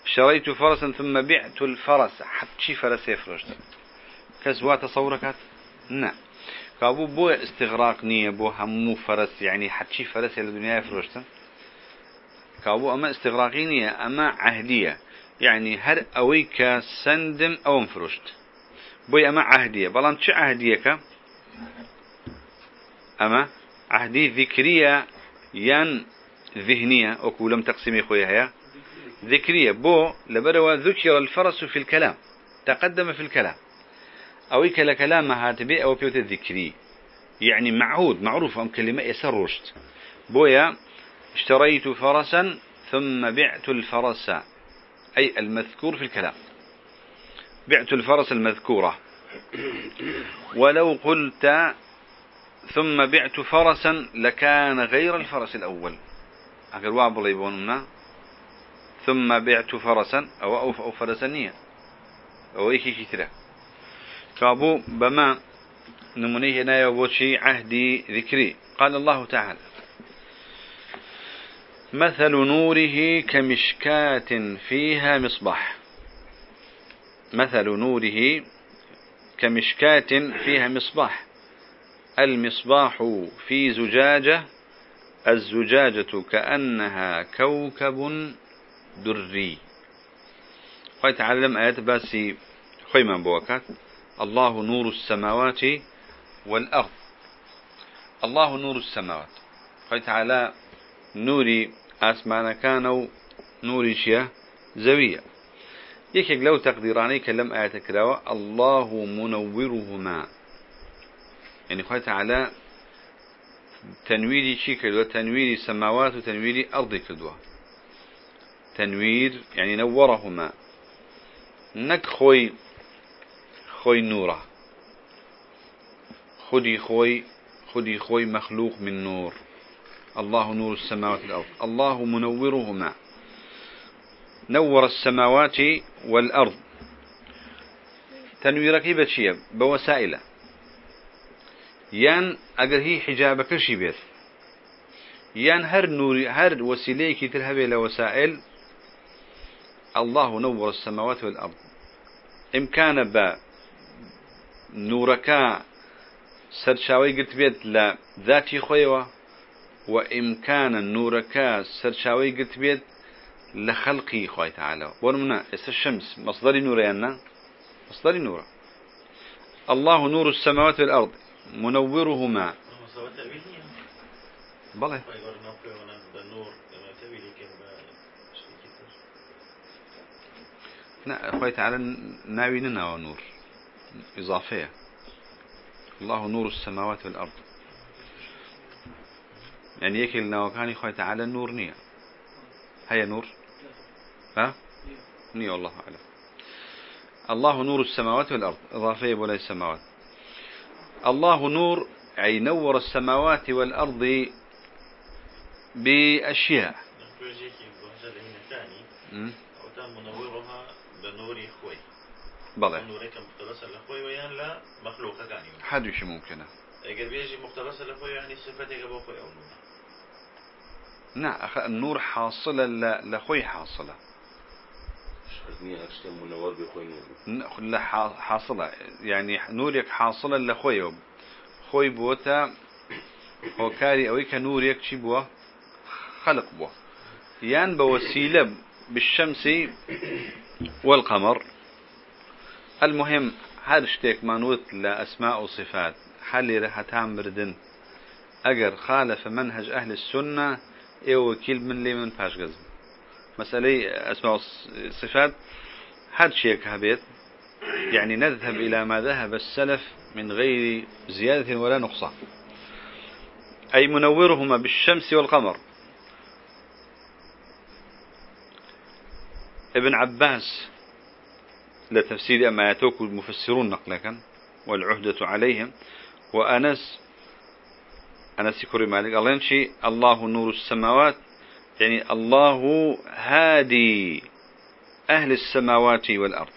اشتريت فرسا ثم بعت الفرس حتشي فرس فروشتن. كزوا تصورك نعم كابو بو استغراق نية بو همو فرس يعني حتشي فرس الدنيا فروشتن. كابو أما استغراقي نية أما عهدية. يعني هر أويك سندم أو مفروشت بوي أما عهدية. بلان شو عهدية أما عهدي ذكرية ين ذهنية. أو لم تقسمي خويا هي ذكرية. بو لبروا ذكر الفرس في الكلام. تقدم في الكلام. أو كلا كلام هاتبي أو بيوت الذكري. يعني معهود معروف أم كلمة يسرشت بويا اشتريت فرسا ثم بعت الفرس أي المذكور في الكلام. بعت الفرس المذكورة. ولو قلت ثم بعت فرسا لكان غير الفرس الأول. أقول وابل يبوننا ثم بعت فرسا أو أو, أو فرسانية أو إيكي كثيرة كابو بما نمنيه هنا يوشي عهدي ذكري. قال الله تعالى مثل نوره كمشكاة فيها مصباح. مثل نوره كمشكاة فيها مصباح. المصباح في زجاجة الزجاجة كأنها كوكب دري. تعلم آيات باسي خيما بوكات. الله نور السماوات والأرض. الله نور السماوات. تعالى نوري أسمان كانوا نوري شيا زوية يكيك لو تقديراني كلم آيات كراوة الله منورهما يعني خوي تعالى تنويري شي كدوه تنويري سماوات وتنويري أرض كدوه تنوير يعني نورهما نك خوي خوي نوره خدي خوي خدي خوي مخلوق من نور. الله نور السماوات والأرض. الله منورهما. نور السماوات والأرض. تنويرك بشيء بوسائله يان اگر هي حجابك شي بيت. يان هر نوري هر وسيليك ترهبي لوسائل. الله نور السماوات والأرض. إمكان با نورك سرشاوي قلت بيت لا ذاتي خويوة وإمكان نورك سرشاوي قلت بيت لخلقي خوي تعالى. ورمنا الشمس مصدر نور يانا؟ مصدر نور الله نور السماوات والأرض منورهما. بله لا أخوي تعالى ناوي ونور إضافية. الله نور السماوات والأرض. يعني يكي لنا وكان أخوي تعالى النور نية. هيا نور. ها؟ نية والله أعلم. الله نور السماوات والأرض. إضافية ولا السماوات. الله نور أي نور السماوات والأرض بأشياء. خوي بلى. كاني حد شي ممكنة. اگر بيجي مقتبسة لخوي يعني صفتك ابو خوي أو نور نعم النور حاصلة. لخوي حاصلة. لا حاصلة يعني نورك حاصلة لخوي خوي بوتا هو كاري اويك نورك شي بوا خلق بوا يان بوسيلة بالشمس والقمر. المهم هذا شتيك مانوت لأسماء وصفات حالي رح تامردن أجر خالف منهج أهل السنة إيه وكيل من لي من فاش قزم مسألة أسماء الصفات هذا شيء كهبيت يعني نذهب إلى ما ذهب السلف من غير زيادة ولا نقصان. أي منورهما بالشمس والقمر. ابن عباس لتفسير أما يتوك المفسرون نقلكا والعهدة عليهم. وأنس. أنس كريم مالك الله ينشي الله نور السماوات. يعني الله هادي أهل السماوات والأرض.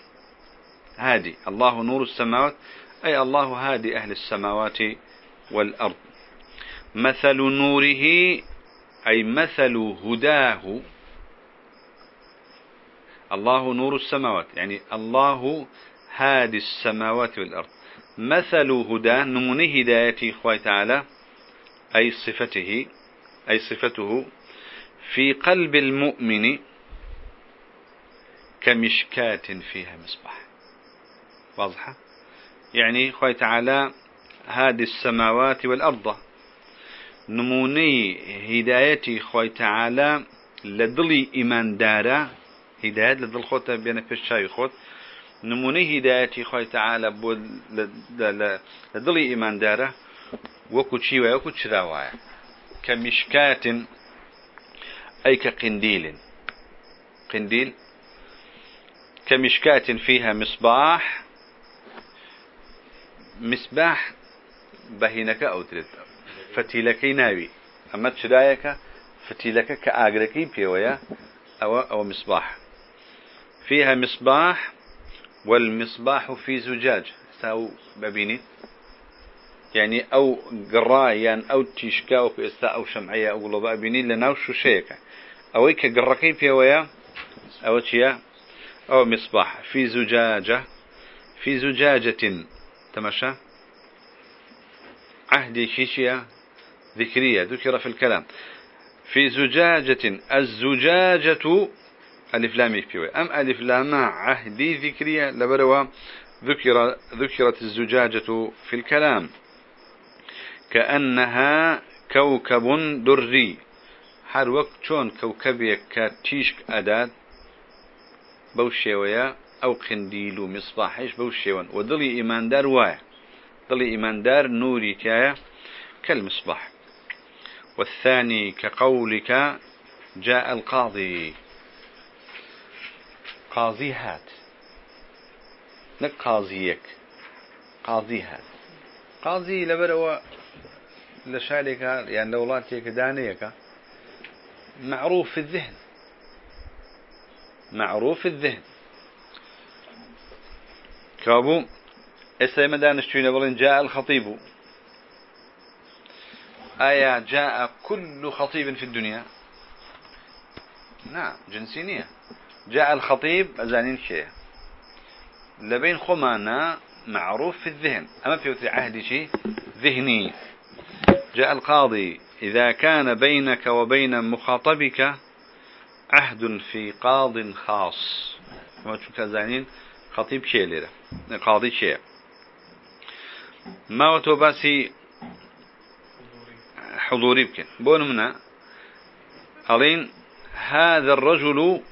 هادي. الله نور السماوات. أي الله هادي أهل السماوات والأرض. مثل نوره أي مثل هداه. الله نور السماوات. يعني الله هادي السماوات والأرض. مثل هدى نمونه هدايته إخوة تعالى أي صفته أي صفته في قلب المؤمن كمشكاة فيها مصباح. واضحة؟ يعني إخوة تعالى هادي السماوات والأرض. نموني هدايتي إخوة تعالى لدلي إيمان دارا هداية لدل خوتا بين في الشاي خوت نموني هدايتي خوي تعالى بود لدلي إيمان داره وكو تشيوا وكو تشراوايا كمشكات أي كقنديل قنديل كمشكات فيها مصباح مصباح بهينك أو تريد فتيلكي ناوي أما تشرايك فتيلك كآقركي بيويا أو, أو مصباح. فيها مصباح والمصباح في زجاج. ساو ببيني يعني أو قرايان أو تيشكا أو كيستا أو شمعية أو قلوبا بيني لناو شو شيكا أويك قرقي بيويا أو تشيا أو مصباح. في زجاجة. في زجاجة. تمشى عهدي كيشيا ذكرية. ذكر في الكلام. في زجاجة. الزجاجة ألف لام فيوي أم ألف لام عهدي ذكرية لبروا ذكر ذكرت الزجاجة في الكلام. كأنها كوكب دري. هر وقت شون كوكبيك كتيشك أداد بوشيويا أو قنديل مصباحش بوشيوان ودلي إيمان دار واي دلي إيمان دار نوري تايا كالمصباح. والثاني كقولك جاء القاضي. قاضي هات نك قاضيك. قاضي هات قاضي لبروا لشالك يعني لولاتك دانيك. معروف في الذهن. معروف في الذهن. كابو إسا دانشتوين بلين جاء الخطيب. آية جاء كل خطيب في الدنيا. نعم جنسينية. جاء الخطيب أزانين شيء. لبين خمانا معروف في الذهن. أما في عهد شيء؟ ذهني. جاء القاضي إذا كان بينك وبين مخاطبك عهد في قاض خاص. تشوف زانين خطيب شيء لره قاضي شيء. ما وتوباسي حضوري بك بون منا. ألين هذا الرجل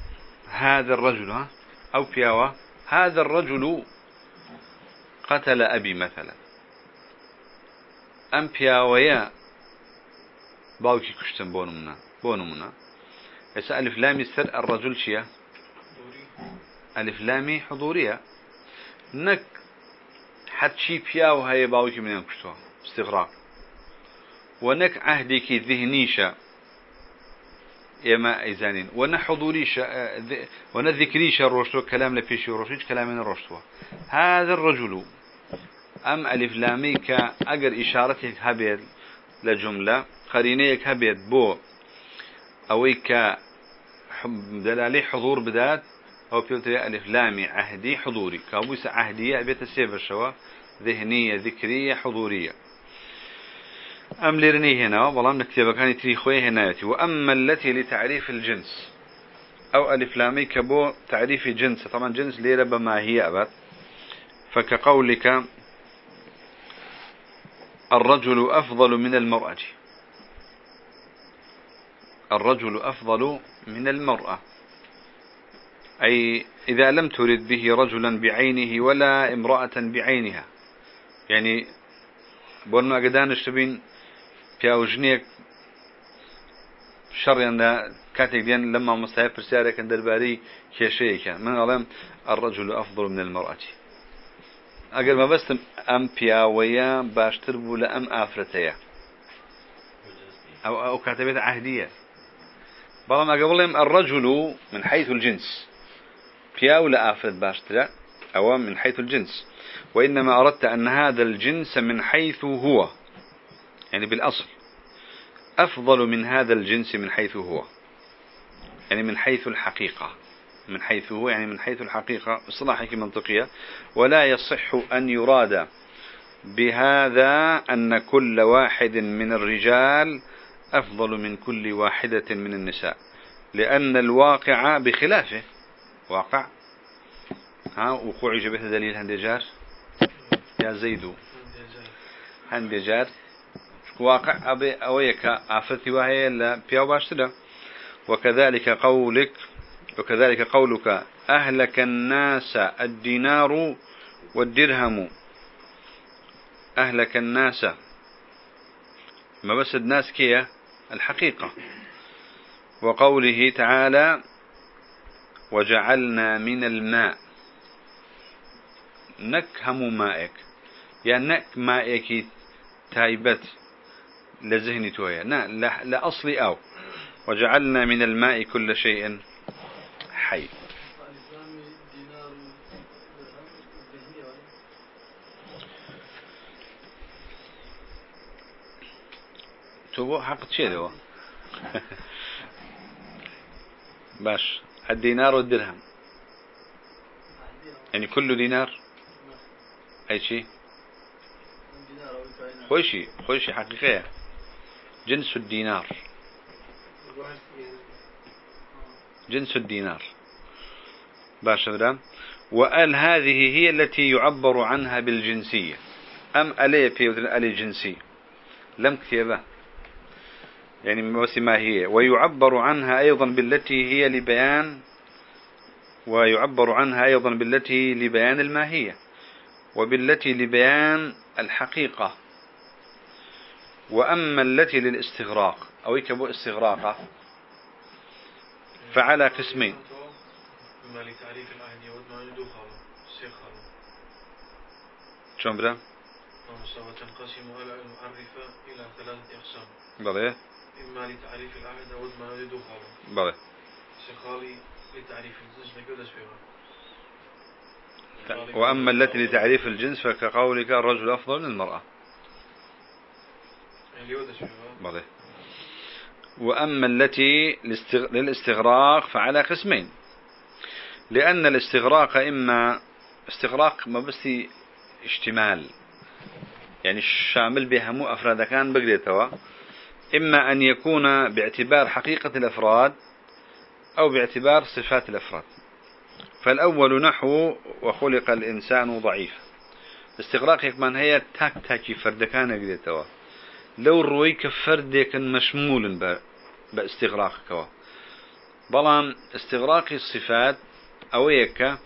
هذا الرجل ها؟ أو بياوة هذا الرجل قتل أبي مثلا. أم بياويا باوكي كشتن بون منا بون منا إسا ألف لامي سر الرجل شيا؟ ألف لامي حضورية. نك حد شي بياو هاي باوكي من كشتوا استغراق ونك عهدك ذهنيشة يما ايزانين ون حضوريش ون ذكريش الرشتو كلام لفيشي روشيش كلام الرشتو هذا الرجل أم ألف لاميك اجر اشارتك هبيد لجملة قرينيك هبيد بو. اويك دلالي حضور بدات أو بيوتري ألف لامي عهدي حضوري. كابوس عهدية بيت السيفر شوا ذهنية ذكرية حضورية. أم لرني هنا؟ والله نكتب كان تريخوي هنا وأما التي لتعريف الجنس. أو ألف لامي كبو تعريف جنس. طبعا جنس ليرة بما هي أبد. فكقولك الرجل أفضل من المرأة. الرجل أفضل من المرأة. أي إذا لم ترد به رجلا بعينه ولا امرأة بعينها. يعني بون ما قدانش تبين پیاوژنێک شەڕیان کاتێک دێن لەم مامۆستای پرسیارێکن دەربارەی کێشەیەکیان من ئەڵێم الرجل أفضل من المرأة ئەگەر مەبەستم ئەم پیاوەیە باشتر بوو لە ئەم ئافرەتەیە أو أو كاتبت عهدية بەڵام ئەگە بڵێم الرجل من حيث الجنس پیاو لە ئافرەت باشترە أو من حيث الجنس وإنما أردت أن هذا الجنس من حيث هو يعني بالأصل أفضل من هذا الجنس من حيث هو يعني من حيث الحقيقة من حيث هو يعني من حيث الحقيقة اصطلاحك منطقية. ولا يصح أن يراد بهذا أن كل واحد من الرجال أفضل من كل واحدة من النساء لأن الواقع بخلافه واقع. ها وقوع جبهة دليل هندجار يا زيدو هندجار واقع أبي أويك عفتي وهي لا بيو باشتدا وكذلك قولك وكذلك قولك أهلك الناس الدينار والدرهم. أهلك الناس. ما بس الناس كيا الحقيقة. وقوله تعالى وجعلنا من الماء. نكهم مائك. يعني نك مائك تايبت. لذهني تويا. لا لأصل أو. وجعلنا من الماء كل شيء حي. تو حق شيء ذو <laughs> باش الدينار والدرهم. يعني كل دينار؟ أي شيء؟ خوشي خوشي حقيقية. جنس الدينار. جنس الدينار. باشا وأل هذه هي التي يعبر عنها بالجنسية. أم ألي في ألي جنسي؟ لم كتبه يعني ما هي. ويعبر عنها أيضا بالتي هي لبيان. ويعبر عنها أيضا بالتي لبيان الماهية. وبالتي لبيان الحقيقة. وأما التي للاستغراق أو يكبو استغراقة فعلى قسمين. سيخل شون بدأ؟ وتنقسم المعرفة إلى ثلاثة أقسام بلى. إما لتعريف العهد ودما يدوخل بلى. سيخالي لتعريف الجنس فيها وأما التي لتعريف الجنس فكقولك الرجل أفضل من المرأة بلى وأما التي للاستغراق فعلى قسمين. لأن الاستغراق إما استغراق ما بس اشتمال يعني الشامل بهم أفراد كان بقريتوا إما أن يكون باعتبار حقيقة الأفراد أو باعتبار صفات الأفراد. فالأول نحو وخلق الإنسان ضعيف. استغراق يكمن هي تاك تاكي فرد كان قريتوا لو رويك فرد مشمول بأستغراق كوا. بلان استغراق الصفات أويك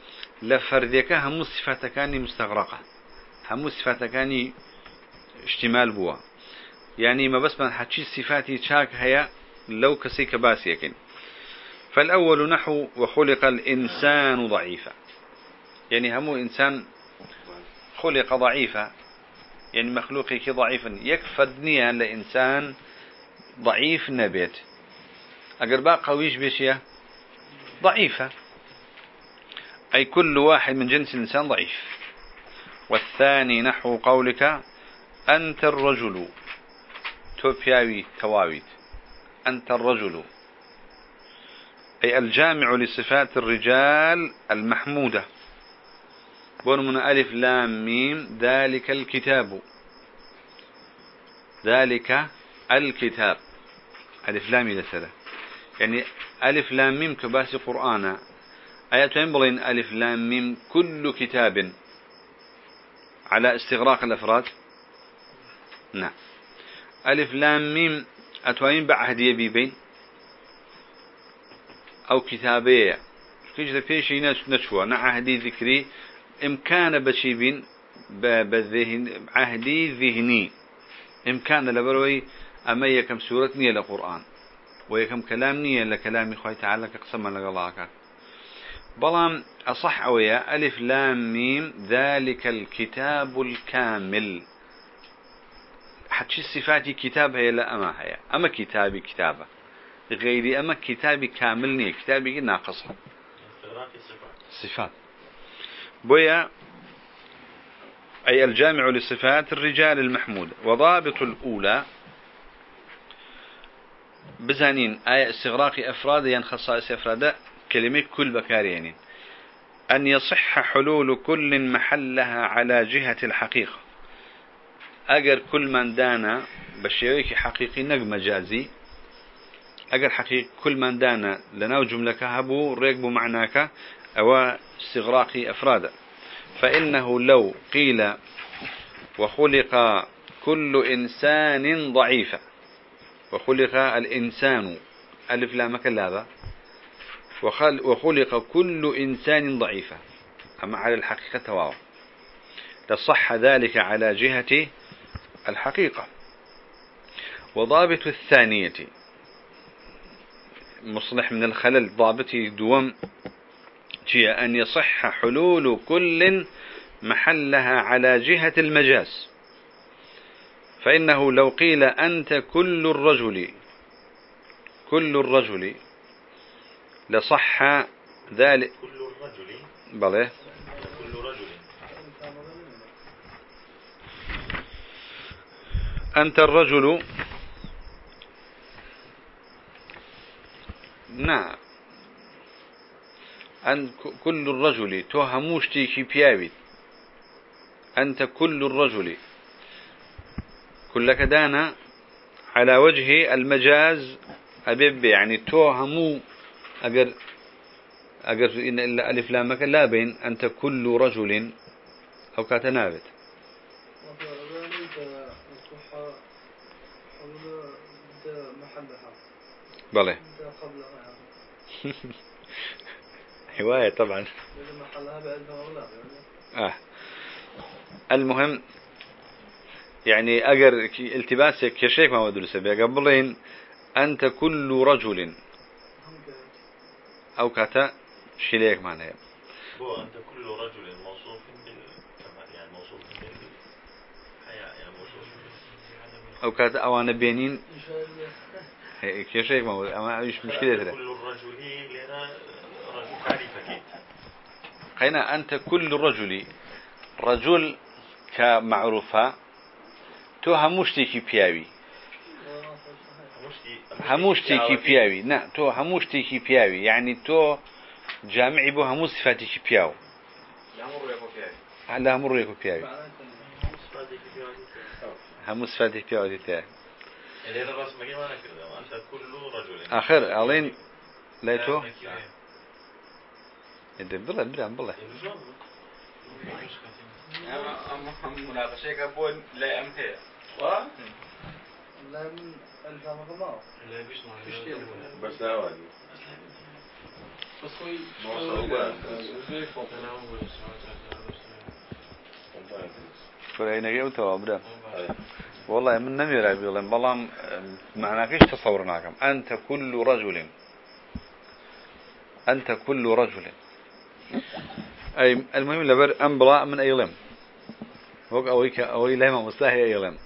لفردك هم صفاتكاني مستغرقة هم صفاتكاني اشتمال بوا. يعني ما بس من حتشي صفاتي شاك هيا لو كسيك باسيكين فالأول نحو وخلق الإنسان ضعيفا. يعني هم إنسان خلق ضعيفا يعني مخلوقي ضعيفا يكفدني لإنسان ضعيف نبيت. أقرباء قويش بيشيا ضعيفة. أي كل واحد من جنس الإنسان ضعيف. والثاني نحو قولك أنت الرجل. توبياوي تواويت. أنت الرجل. أي الجامع لصفات الرجال المحمودة. بون ألف لام ميم. ذلك الكتاب. ذلك الكتاب. ألف لام لسلة يعني ألف لام ميم كباسي قرآن. آيات بلين ألف لام ميم كل كتاب. على استغراق الأفراد. نعم. ألف لام ميم أتوين بعهد يبيبين أو كتابية. كيش ذا فيشي نشوى نعهدي ذكري. إمكان بشيبين بالذهن عهدي ذهني. إمكان لبروي أما يكم سورة نية لقرآن ويكم كلام نية لكلام خوي تعالى كقسم لقلاك بلام أصح أويا ألف لام ميم ذلك الكتاب الكامل. حتى صفاتي كتاب هي لا أما هي. أما كتابي كتابة. غيري أما كتابي كامل نية. كتابي ناقصة. صفات. بويا أي الجامع لصفات الرجال المحمود. وضابط الأولى بزانين آية استغراق أفراد ين خصائص أفراد كلمة كل بكاري يعني أن يصح حلول كل محلها على جهة الحقيقة. أجر كل من دانا بشيويك حقيقي نق مجازي. أجر حقيقي كل من دانا لنا جملة هبو ريقبو معناك أو استغراق أفراد فإنه لو قيل وخلق كل إنسان ضعيفا وخلق الإنسان ألف لامك هذا وخلق كل إنسان ضعيفا أما على الحقيقة واو لصح ذلك على جهة الحقيقة. وضابط الثانية. مصلح من الخلل ضابطي دوم. هي أن يصح حلول كل محلها على جهة المجاز. فإنه لو قيل أنت كل الرجل كل الرجل لصح ذلك. كل الرجل؟ بله كل رجل. أنت الرجل. نعم. أن كل الرجل توهموشتي كي بياوي. أنت كل الرجل. كلك دانا على وجه المجاز أبيب يعني توهمو أجر أجر إن الألف لامك لا بين أنت كل رجل أو كاتنابت <laughs> بلى. <laughs> هواية طبعا. آه. المهم يعني أجر التباسك كشيك ما ودرس بيا قبلين أنت كل رجل. أو كاتا شليك معناها هو أنت كل رجل موصوف بال يعني موصوف بالحياة يعني موصوف أو كاتا أو أنا بينين كشيك ما أما مش مشكلة؟ كل الرجل لنا قينا أنت كل رجل رجل كمعروفة تو هموشتي بياوي هموشتي بياوي نا تو هموشتي بياوي يعني تو جامعي بو همو صفاتي بياو لا مر يكو بياوي همو صفاتي بياو دي تاعي آخر ألين ليتو يدب بلا بلا بلا مناقشة كابون لا أمثلة لا من الفهم ما لا بيش بس لا وادي بس هو فلأينا جاوتوا أبدا والله من نمي رأي بيقولن بلام معناه كيش تصورناكم أنت كل رجل أنت كل رجل أي المهم لبر أنبلاء من أي لم. وق أويك أوي لما مستحي أي لم.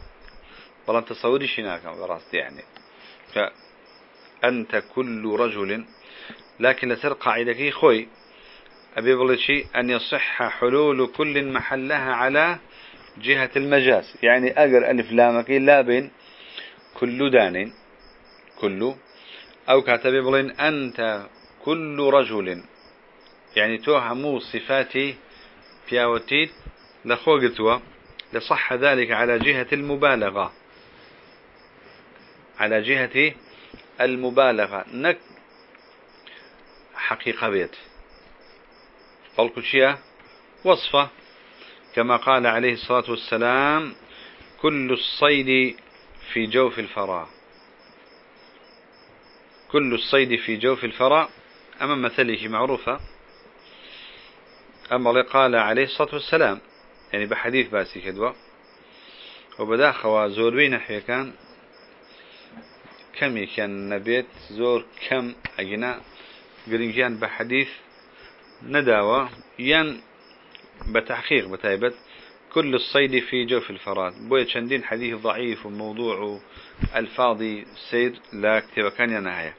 بلام تصوري شناكم براست يعني. فأنت كل رجل لكن لسر قاعدة خوي. أبي بلشي أن يصح حلول كل محلها على جهة المجاز. يعني أجر ألف لامك لا بين كل دان كل. أو كاتب بلين أنت كل رجل. يعني توهمو صفاتي بياوتيت لخوغتوا لصح ذلك على جهة المبالغة. على جهة المبالغة. نك حقيقة بيت. قلت شيء وصفة. كما قال عليه الصلاة والسلام كل الصيد في جوف الفراء. كل الصيد في جوف الفراء أمام مثله معروفة. أما قال عليه الصلاة والسلام يعني بحديث باسي كدوة وبدا خوا زور بين نحوي كان كم كان نبيت زور كم أجنا قرنجيان بحديث نداوة ين بتحقيق بتايبت كل الصيد في جوف الفرات. بوية شندين حديث ضعيف وموضوع الفاضي سير لا كتب كان ينهاية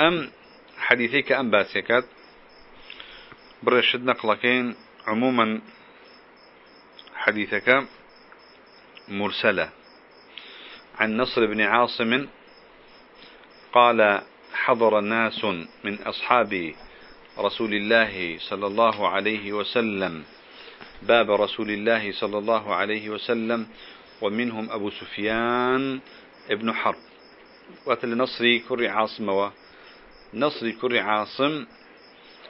أم حديثيك أم باسيكات برشد نقلكين عموما حديثك مرسلة. عن نصر بن عاصم قال حضر ناس من أصحاب رسول الله صلى الله عليه وسلم باب رسول الله صلى الله عليه وسلم ومنهم أبو سفيان ابن حرب. وقتل نصري كري عاصم نصري كري عاصم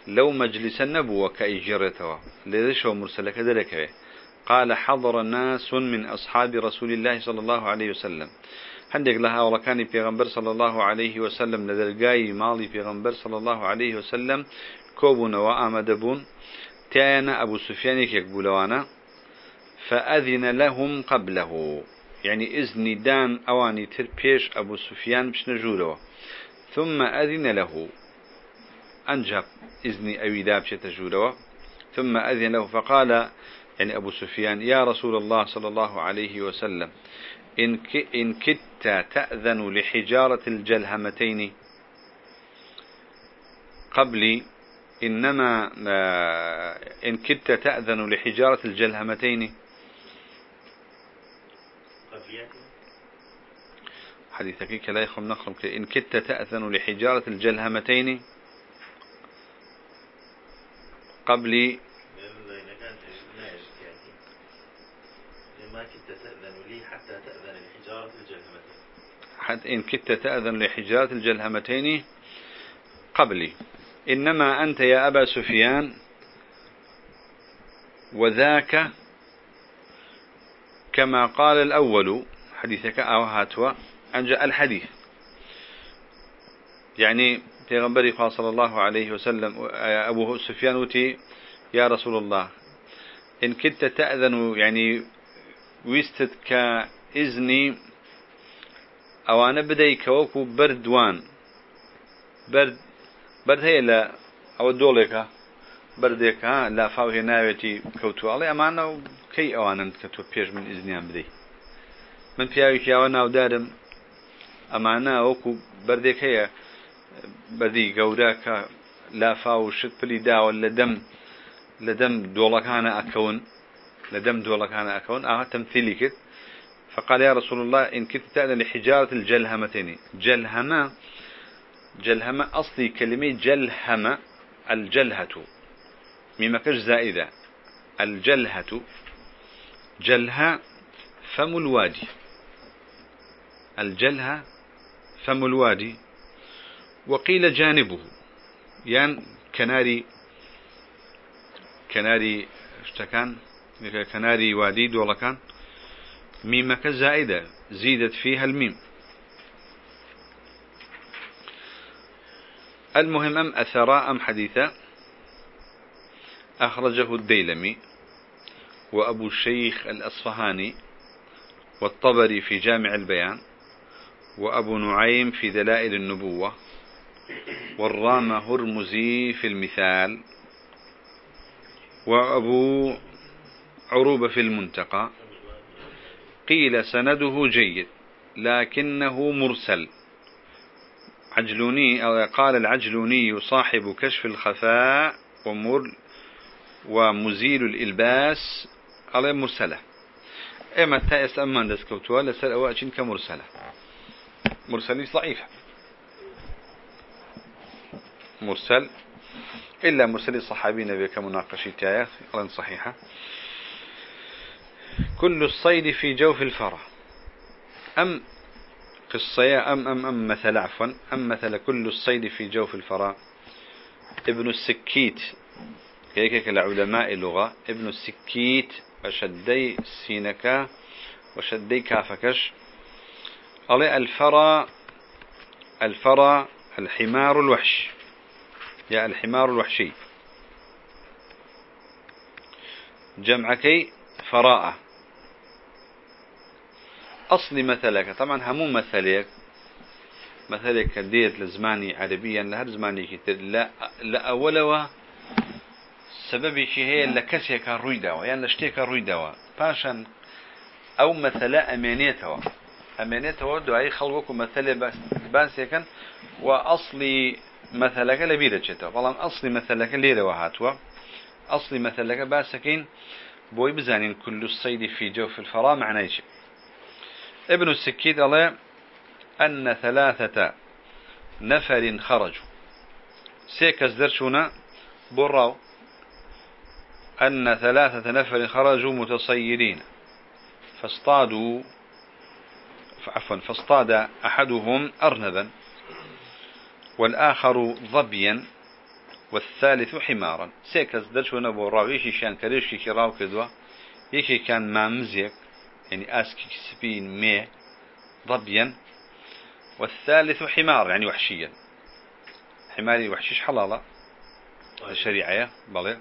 لو مجلس النبوة كأجرته لذلك هو مرسل كذلك. قال حضر ناس من أصحاب رسول الله صلى الله عليه وسلم. عندك لها ولكان پیغمبر صلى الله عليه وسلم لدرقاي مالي پیغمبر صلى الله عليه وسلم كوبون وآمدبون. تانا أبو سفيان يكبولوانا فأذن لهم قبله. يعني إذن دان أواني تربيش أبو سفيان بش نجوله ثم أذن له. أنجب إذن أبي دابش تجوله ثم أذن له فقال يعني أبو سفيان يا رسول الله صلى الله عليه وسلم إن, إن كدت تأذن لحجارة الجلهمتين قبلي إنما آه، إن كدت تأذن لحجارة الجلهمتين؟ حديثك لا يخم نخرم إن كدت تأذن لحجارة الجلهمتين قبلي لأن كانت نايش يعني لما كنت تأذن الجلهمتين حتى إن كدت تأذن لحجارة الجلهمتين قبلي إنما أنت يا أبا سفيان وذاك كما قال الأول حديثك أو هاتوا أنجأ الحديث. يعني پیغمبري صلى الله عليه وسلم أبو سفيان وتي يا رسول الله إن كنت تأذن يعني ويستد كإذني أو أنا بدي كوكو بردوان برد برد هي لا أو دولك بردێک ها لافاو هێ ناوێتی کەوتوواڵی ئەمانە و کەی ئەوانن کە تۆ پێش من ئیزنیان بدەیت من پیاوێکیاوە ناودارم ئەمانە وەکو بەردێک هەیە بەدی گەورە کە لافا و شت پلی داوە لە دەم لە دەم دۆڵەکانە ئەکەون لە دەم دۆڵەکانە ئەکەون ئاها فقال يا رسول الله إن كنت تأذن لحجارة الجلهمتين. جلهمة جلهمة أصلي كلمة جلهمة الجلهة. ميمكش زائدة. الجلهة. جلها فم الوادي. الجلها فم الوادي. وقيل جانبه. يعني كناري كناري اشتكان كناري وادي دولا كان. ميمك زائدة زيدت فيها الميم. المهم أم أثراء أم حديثا أخرجه الديلمي وأبو الشيخ الأصفهاني والطبري في جامع البيان وأبو نعيم في دلائل النبوة. والرام هرمزي في المثال وأبو عروبة في المنتقى قيل سنده جيد لكنه مرسل. عجلوني أو قال العجلوني صاحب كشف الخفاء ومر ومزيل الإلباس على مرسلة. إما تأس أمان دسكوتوا لسر أواجين كمرسلة. مرسلة ضعيفة. مرسل إلا مرسل الصحابي نبي كمناقشة آيات قرن صحيحة. كل الصيد في جوف الفرة أم قصية أم أم أم مثل عفوا أم مثل كل الصيد في جوف الفراء ابن السكيت هيك لعلماء اللغة؟ ابن السكيت وشدي سينكا وشدي كافكش. علي الفرا الفرا الحمار الوحش. يا الحمار الوحشي. جمعكي فراءة أصلي مثلك. طبعا همو مثلك. مثلك ديت لزماني عربيا لهر زماني كتير لا لا أولوا سببێکی هەیە لە کەسێکە ڕوویداوە یان لە شتێکە ڕوویداوە پاشان ئەو مەسەلە ئەمێنێتەوە ئەمێنێتەوە دوایی خەڵوەکو مەسەلێ باسێکن و ئەسلی مەسەلەکە لە بیرەچێتەوە. بەڵام ئەسلی مەسەلەکە لێرەوە هاتووە. ئەسلی مەسەلەکە باسەکەین بۆی بزانین كل الصيد في جوف الفراء معناه شيء ابن السكيت الله أن ثلاثة نفر خرجوا. سيكس درشونا براو أن ثلاثة نفر خرجوا متصيرين فاصطادوا عفوا فاصطاد أحدهم أرنبا. والآخر ظبيا والثالث حمارا. سيكس درش ونبو راويشي شان كريشي كراو كدوا. يكي كان مامزيك. يعني آسكي سبين مي ظبيا والثالث حمار. يعني وحشيا. حماري وحشيش حلالة الشريعة بلي.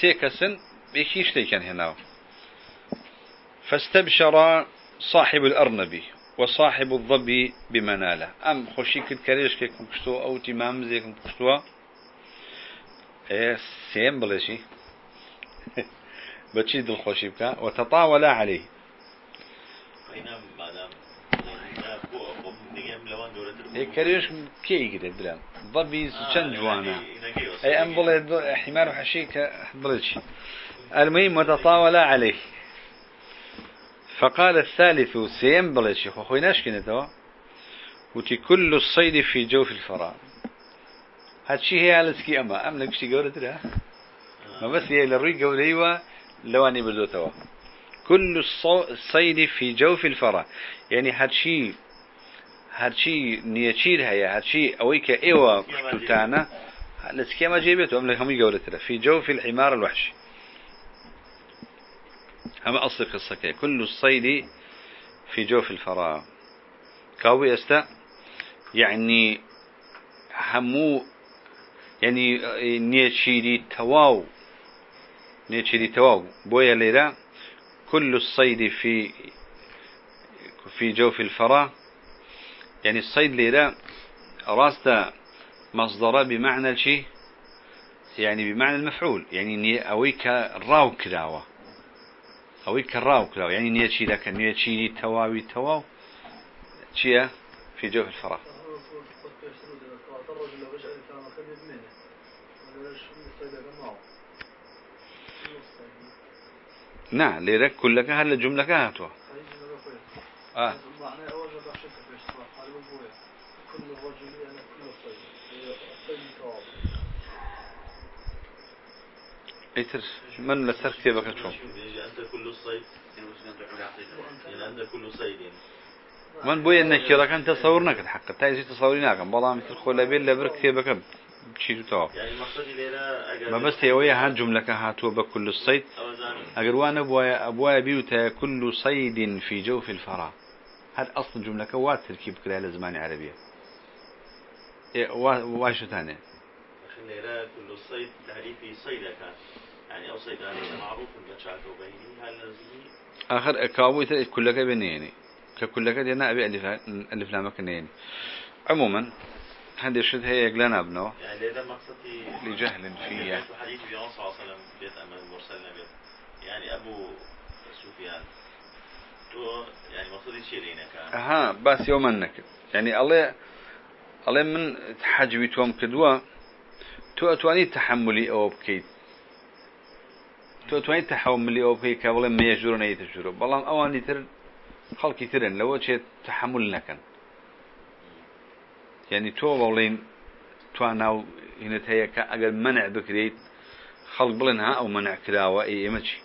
سيكسن بيكيش تيكن هنا فاستبشر صاحب الأرنب وصاحب الضب بمنالة. أم خوشي كد كريش كيكم كشتوا أو تمام زيكم كشتوا إيه سيم بلشي بتشي دل خوشي بكا وتطاول عليه كريش كي يقدر بلان ضبي چند جوانا أي أم بلد حمار وحشيك بلدش المهم وتطاول عليه فقال الثالث سيم بلدش خويناش كنتوا وتي كل الصيد في جوف الفراء هادشي هي لسكي أما. أم لك شي قولة ترى؟ ما بس هي للري قوليوة لواني بردوتوا كل الصيد في جوف الفرا يعني هادشي هادشي نيتشير هيا. هادشي أويك إيوا كتوتانا لسكي ما جيبته أم لك هم قولة ترى. في جوف الحمار الوحشي. هم أصل قصة. كل الصيد في جوف الفراغ. كاوي أستا يعني همو يعني نيتشيري تواو. نيتشيري تواو. بويا ليرا كل الصيد في في جوف الفراغ. يعني الصيد ليرا راستا مصدره بمعنى الشيء يعني بمعنى المفعول. يعني ني أويك راو كلاوه أو يكراو كلاو يعني نيتشي لك نيتشي تواوي تواو شيا في جوف الفراغ. نعم ليرك كلك هل جملة هاتوا آه. كل الرجل يعني كل الصيد هي ايتر من لسر كتابك شو؟ من بوي كذا كان تصورنا كده حق تايزي تصورنا كان والله مثل خولا بيل لبر كتابك بشي ليلة ما بس هي جملة هاتوا بكل الصيد أقر وأنا أبوايا أبوايا بيوتا كل صيد في جوف الفراغ. هذا أصل جملة كوات تركيب كلها لزمان عربية؟ إيه وا- واش ثاني كل صيد تعريفي صيدك. يعني أو صيد هذا معروف وبيني هل نزلي آخر كاوي كلك بنيني. ككلك دينا أبي ألف ألف لامك نيني عموما هذه الشد هي يقلنا ابنه يعني ليلة مقصدي لجهل فيه في حديث النبي صلى الله عليه وسلم بيت أمر المرسل نبي يعني أبو سفيان. يعني مقصدي شيء لينا كان؟ ها بس يوم انك يعني الله الله من حجبي توم كدوا تۆ ئەتوانیت تحملی ئەوە بکەیت. تۆ توانیت تحملی ئەوە بکەیت کە بڵێ مێژور نەیتە ژورۆ بەڵام ئەوانی تر خەڵکی ترن لەوە چێت تحمل نەکەن. یعنی تۆ بەڵێن توانناو هینت هەیە کە ئەگەر منع بکرێت خەڵ بڵێن ها ئەو منع کراوە ئێ ئێمە چی؟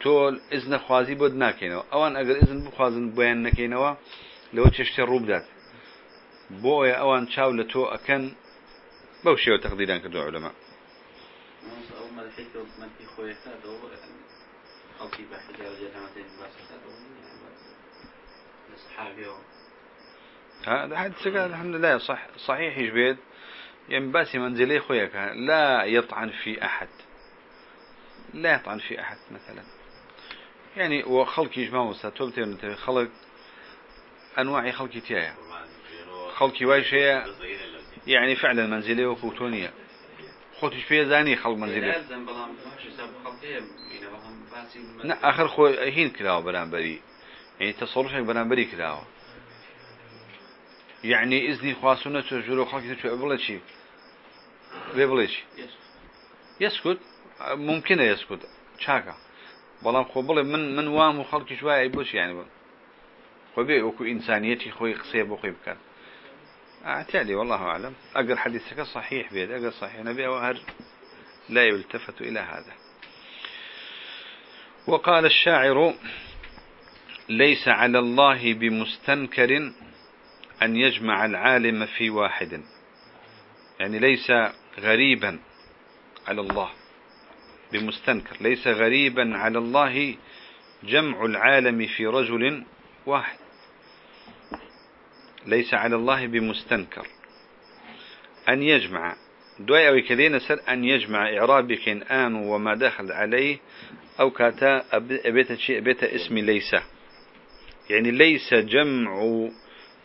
تۆ ئز نەخوازی بۆت ناکەینەوە. ئەوان ئەگەر ئزن بخوازن بۆیان نەکەینەوە لەوە چێشتێ ڕووبدات بۆیە ئەوان چاو لە تۆ ئەکەن بەو شێوە تەقدیران کردو علەما. هذا الحمد لله صح صحيح يجبيد ينباسي منزلي خويك لا يطعن في أحد. لا يطعن في أحد مثلا. يعني وخلق يجمع وستوبتين خلق أنواع خلق تيايا خلقي واي يعني فعلا منزلي وفوتونية خۆتیش پێزانی خەڵ منزیل ئاخر خۆ هین کراوە بەرامبەری. تەسەڵشێک بەرامبەری کراوە. یعنی ئزنی خواستونە چۆ ژورۆ خەڵکی چ بڵێ چی؟ بێ بڵێ چی؟ یسکوت؟ ممکنە یسکوت. چاکە. بەڵام خۆ بڵێ من من وام و خەڵکی شوایە بۆچی یانی بم خۆ بێ وەکو ئینسانیەتی خۆی قسێ بۆ خۆی بکات أعتادي والله أعلم. أقر حديثك صحيح بيد أقر صحيح. نبي وهر لا يلتفت إلى هذا. وقال الشاعر ليس على الله بمستنكر أن يجمع العالم في واحد. يعني ليس غريبا على الله بمستنكر. ليس غريبا على الله جمع العالم في رجل واحد. ليس على الله بمستنكر. أن يجمع. دعاء أو كذين سر أن يجمع إعرابك آن وما دخل عليه أو كاتا أبيت شيء أبيت اسم ليس. يعني ليس جمع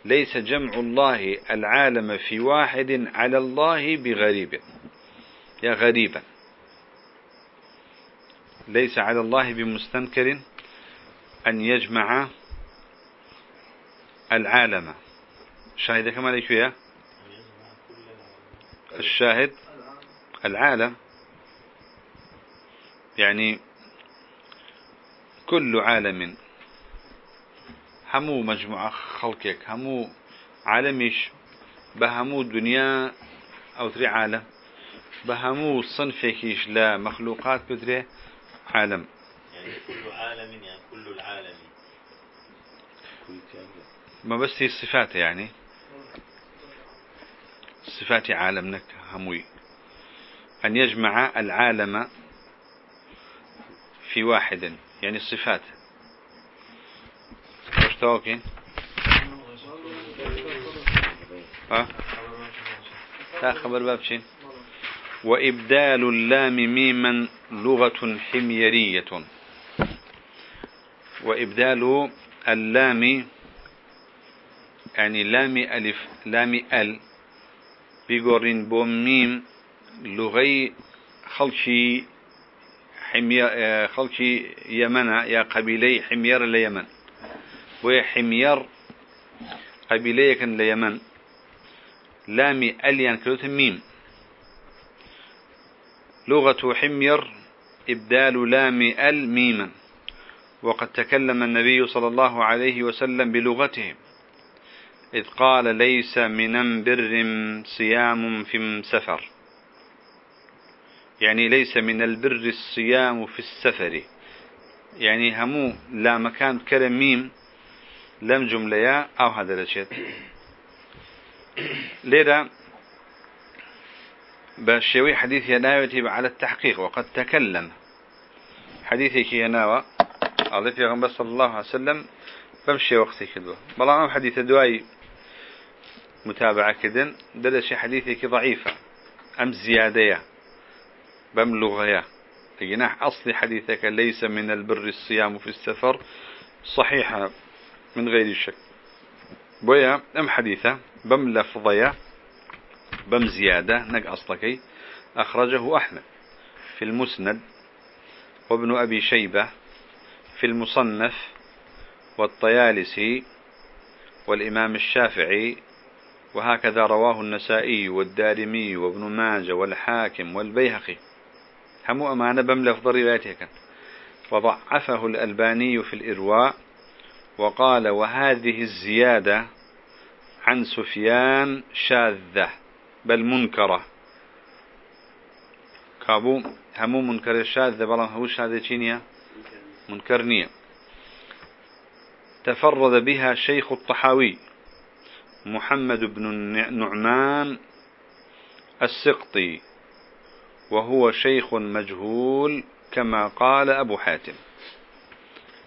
ليس جمع الله العالم في واحد على الله بغريب. يا غريبا. ليس على الله بمستنكر أن يجمع العالم. شاهد كما ليش فيها؟ الشاهد العالم. يعني كل عالم همو مجموعة خلقك همو عالمش بهمو دنيا أو تري عالم بهمو صنفكيش لا مخلوقات بدري عالم. يعني كل عالم يعني كل العالم. ما بس هي الصفات يعني. صفات عالمنا هموي. أن يجمع العالم في واحد يعني الصفات. وش ها؟ لا خبر بابشين وإبدال اللام ميما لغة حميرية. وإبدال اللام يعني لام ألف لام ال بيقورين بوم ميم لغي خلشي حمير خلشي يمن يا قبيلي حمير اليمن وهي حمير قبيلي كان اليمن لامي ال يعني كلمة ميم. لغة حمير إبدال لام أل ميما. وقد تكلم النبي صلى الله عليه وسلم بلغتهم. إذ قال ليس من بر صيام في سفر يعني ليس من البر الصيام في السفر. يعني همو لا مكان كلام ميم لم جملة أو هذا الشيء لذا بشوي حديث يناوي على التحقيق وقد تكلم. حديثك يناوى الله في صلى الله عليه وسلم بمشي وقتي كدوه بلا حديث دواي متابعة كدن دل شي حديثك ضعيفة. أم زيادة بم لغية. جناح أصل حديثك ليس من البر الصيام في السفر. صحيحة من غير شك. بويا أم حديثة. بم لفظية. بم زيادة. نق أصلكي أخرجه أحمد. في المسند. وابن أبي شيبة. في المصنف. والطيالسي. والإمام الشافعي. وهكذا رواه النسائي والدارمي وابن ماجه والحاكم والبيهقي. هم أمانة بملفظ روايته وضعفه الألباني في الإرواء وقال وهذه الزيادة عن سفيان شاذة بل منكرة. كابو همو منكر شاذة بل هوش هذا تشينيا منكرنية تفرد بها شيخ الطحاوي. محمد بن النعمان السقطي وهو شيخ مجهول كما قال أبو حاتم.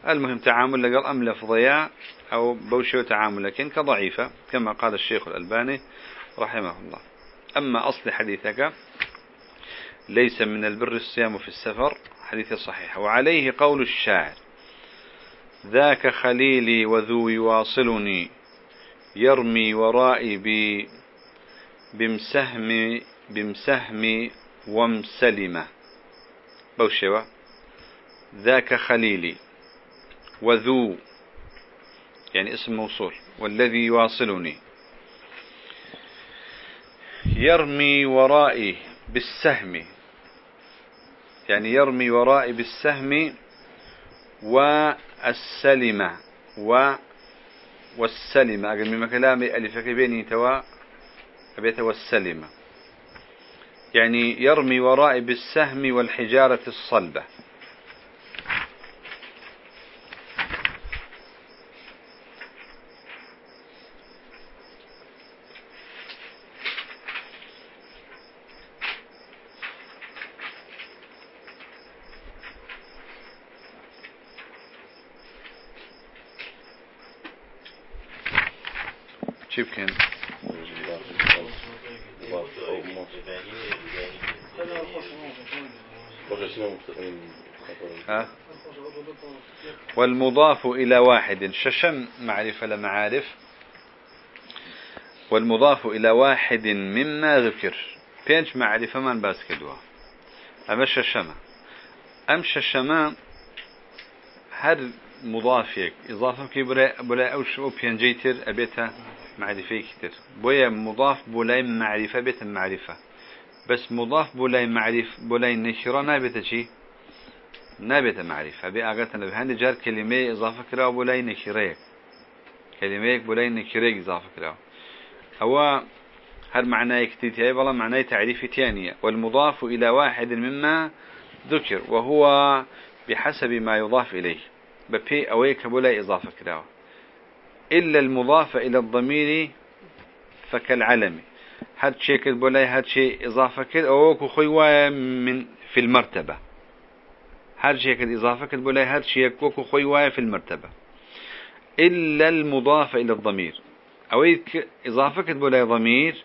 المهم تعامل لقال أم لفظيا أو بوشي تعامل لكن كضعيفة كما قال الشيخ الألباني رحمه الله. أما أصل حديثك ليس من البر الصيام في السفر حديث صحيح. وعليه قول الشاعر ذاك خليلي وذو يواصلني يرمي ورائي بمسهم بمسهم ومسلمة بوشوا ذاك خليلي. وذو. يعني اسم موصول. والذي يواصلني. يرمي ورائي بالسهم. يعني يرمي ورائي بالسهم. والسلمة و والسلمة أقل من كلامي ألف كبيني توا. أبيت والسلمة يعني يرمي ورائي بالسهم والحجارة الصلبة. والمضاف إلى واحد. ششم معرفة لمعارف والمضاف إلى واحد مما ذكر. بينش معرفة من باس كدوا. أما ششمة. أم ششمة هر مضافك إضافة كي بلا أوش أو بينجيتر أبيتها معرفة كتير بويا مضاف بولاي معرفة بيت المعرفة بس مضاف بولاي معرف بولاي نشرة نابت شي. نابت معرفة بأغتنا بهند جار كلمة إضافة كلا بولاي نشرة كلمة بولاي نشرة إضافة كلا هو هل معناه اكتتاب والله معناه تعريف تانية والمضاف إلى واحد مما ذكر. وهو بحسب ما يضاف إليه. ببي أويك بلا إضافة كداوة إلا المضاف إلى الضمير فكالعلم. هاد شيء كدبولاي هاد شيء إضافة كد أوكو خيوة من في المرتبة. هاد شيء كد إضافة كدبولاي هاد شيء كوكو خيوة في المرتبة. إلا المضاف إلى الضمير. أويك إضافة كدبولاي ضمير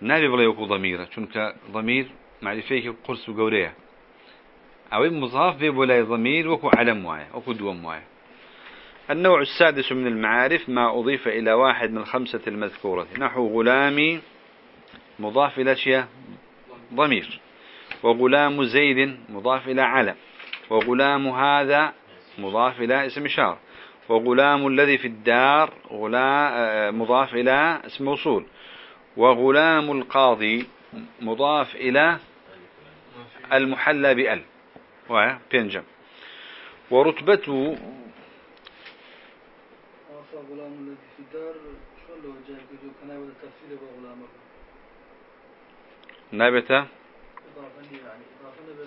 نابي بلا يوكو ضميرة چونك ضمير معرفيك قرص وقورية. أو مضاف بولاي ضمير وكو علم واي وكو دوم واي. النوع السادس من المعارف ما أضيف إلى واحد من الخمسة المذكورة. نحو غلامي مضاف إلى شيء؟ ضمير. وغلام زيد مضاف إلى علم. وغلام هذا مضاف إلى اسم إشارة وغلام الذي في الدار غلام مضاف إلى اسم موصول وغلام القاضي مضاف إلى المحلى بأل. وبينجم ورتبته غلام الذي في الدار. شو اللي كان يبغى تفسير بغلامه نابته إضافة يعني إضافة نبي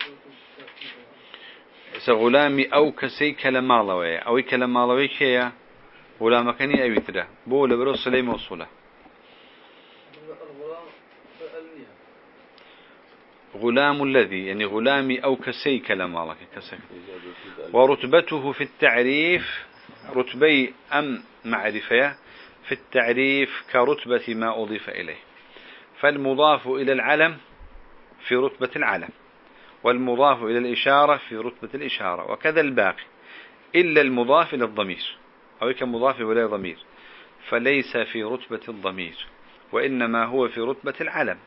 غلامي أو كسي كلمالوي أو كلمالوي كيا غلامكني أبي ترى بو لبرو سليم وصوله الغلام فألنيا غلام الذي يعني غلامي أو كسي كلمالك كسي ورتبته في التعريف رتبي أم معرفة في التعريف كرتبة ما أضيف إليه. فالمضاف إلى العلم في رتبة العلم. والمضاف إلى الإشارة في رتبة الإشارة وكذا الباقي إلا المضاف إلى الضمير أو كمضاف إلى ضمير فليس في رتبة الضمير وإنما هو في رتبة العلم.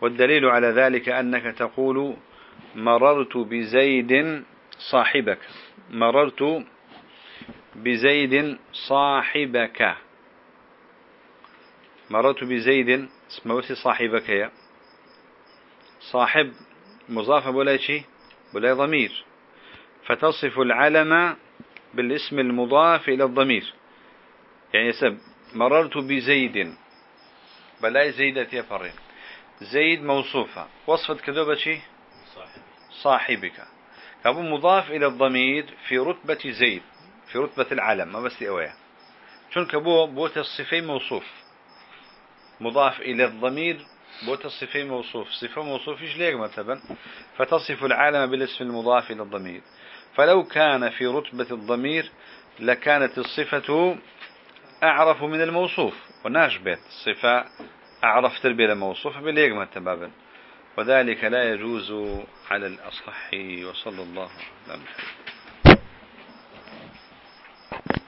والدليل على ذلك أنك تقول مررت بزيد صاحبك مررت بزيد صاحبك. مررت بزيد اسمه صاحبك يا. صاحب مضاف ولا شيء؟ ولا ضمير. فتصف العلم بالاسم المضاف إلى الضمير. يعني سب مررت بزيد. بلا زيدة يفرين زيد موصوفة. وصفت كذوبة شيء؟ صاحب صاحبك. كابو مضاف إلى الضمير في رتبة زيد في رتبة العلم ما بس أويا شون كابو بوت الصفين موصوف. مضاف إلى الضمير بوت الصفين موصوف. صفة موصوف إيش ليك مثلا؟ فتصف العالم بالاسم المضاف إلى الضمير. فلو كان في رتبة الضمير لكانت الصفة أعرف من الموصوف. وناشبت الصفة أعرف تربية الموصوف بليك مثلا وذلك لا يجوز على الأصح وصلى الله على محمد.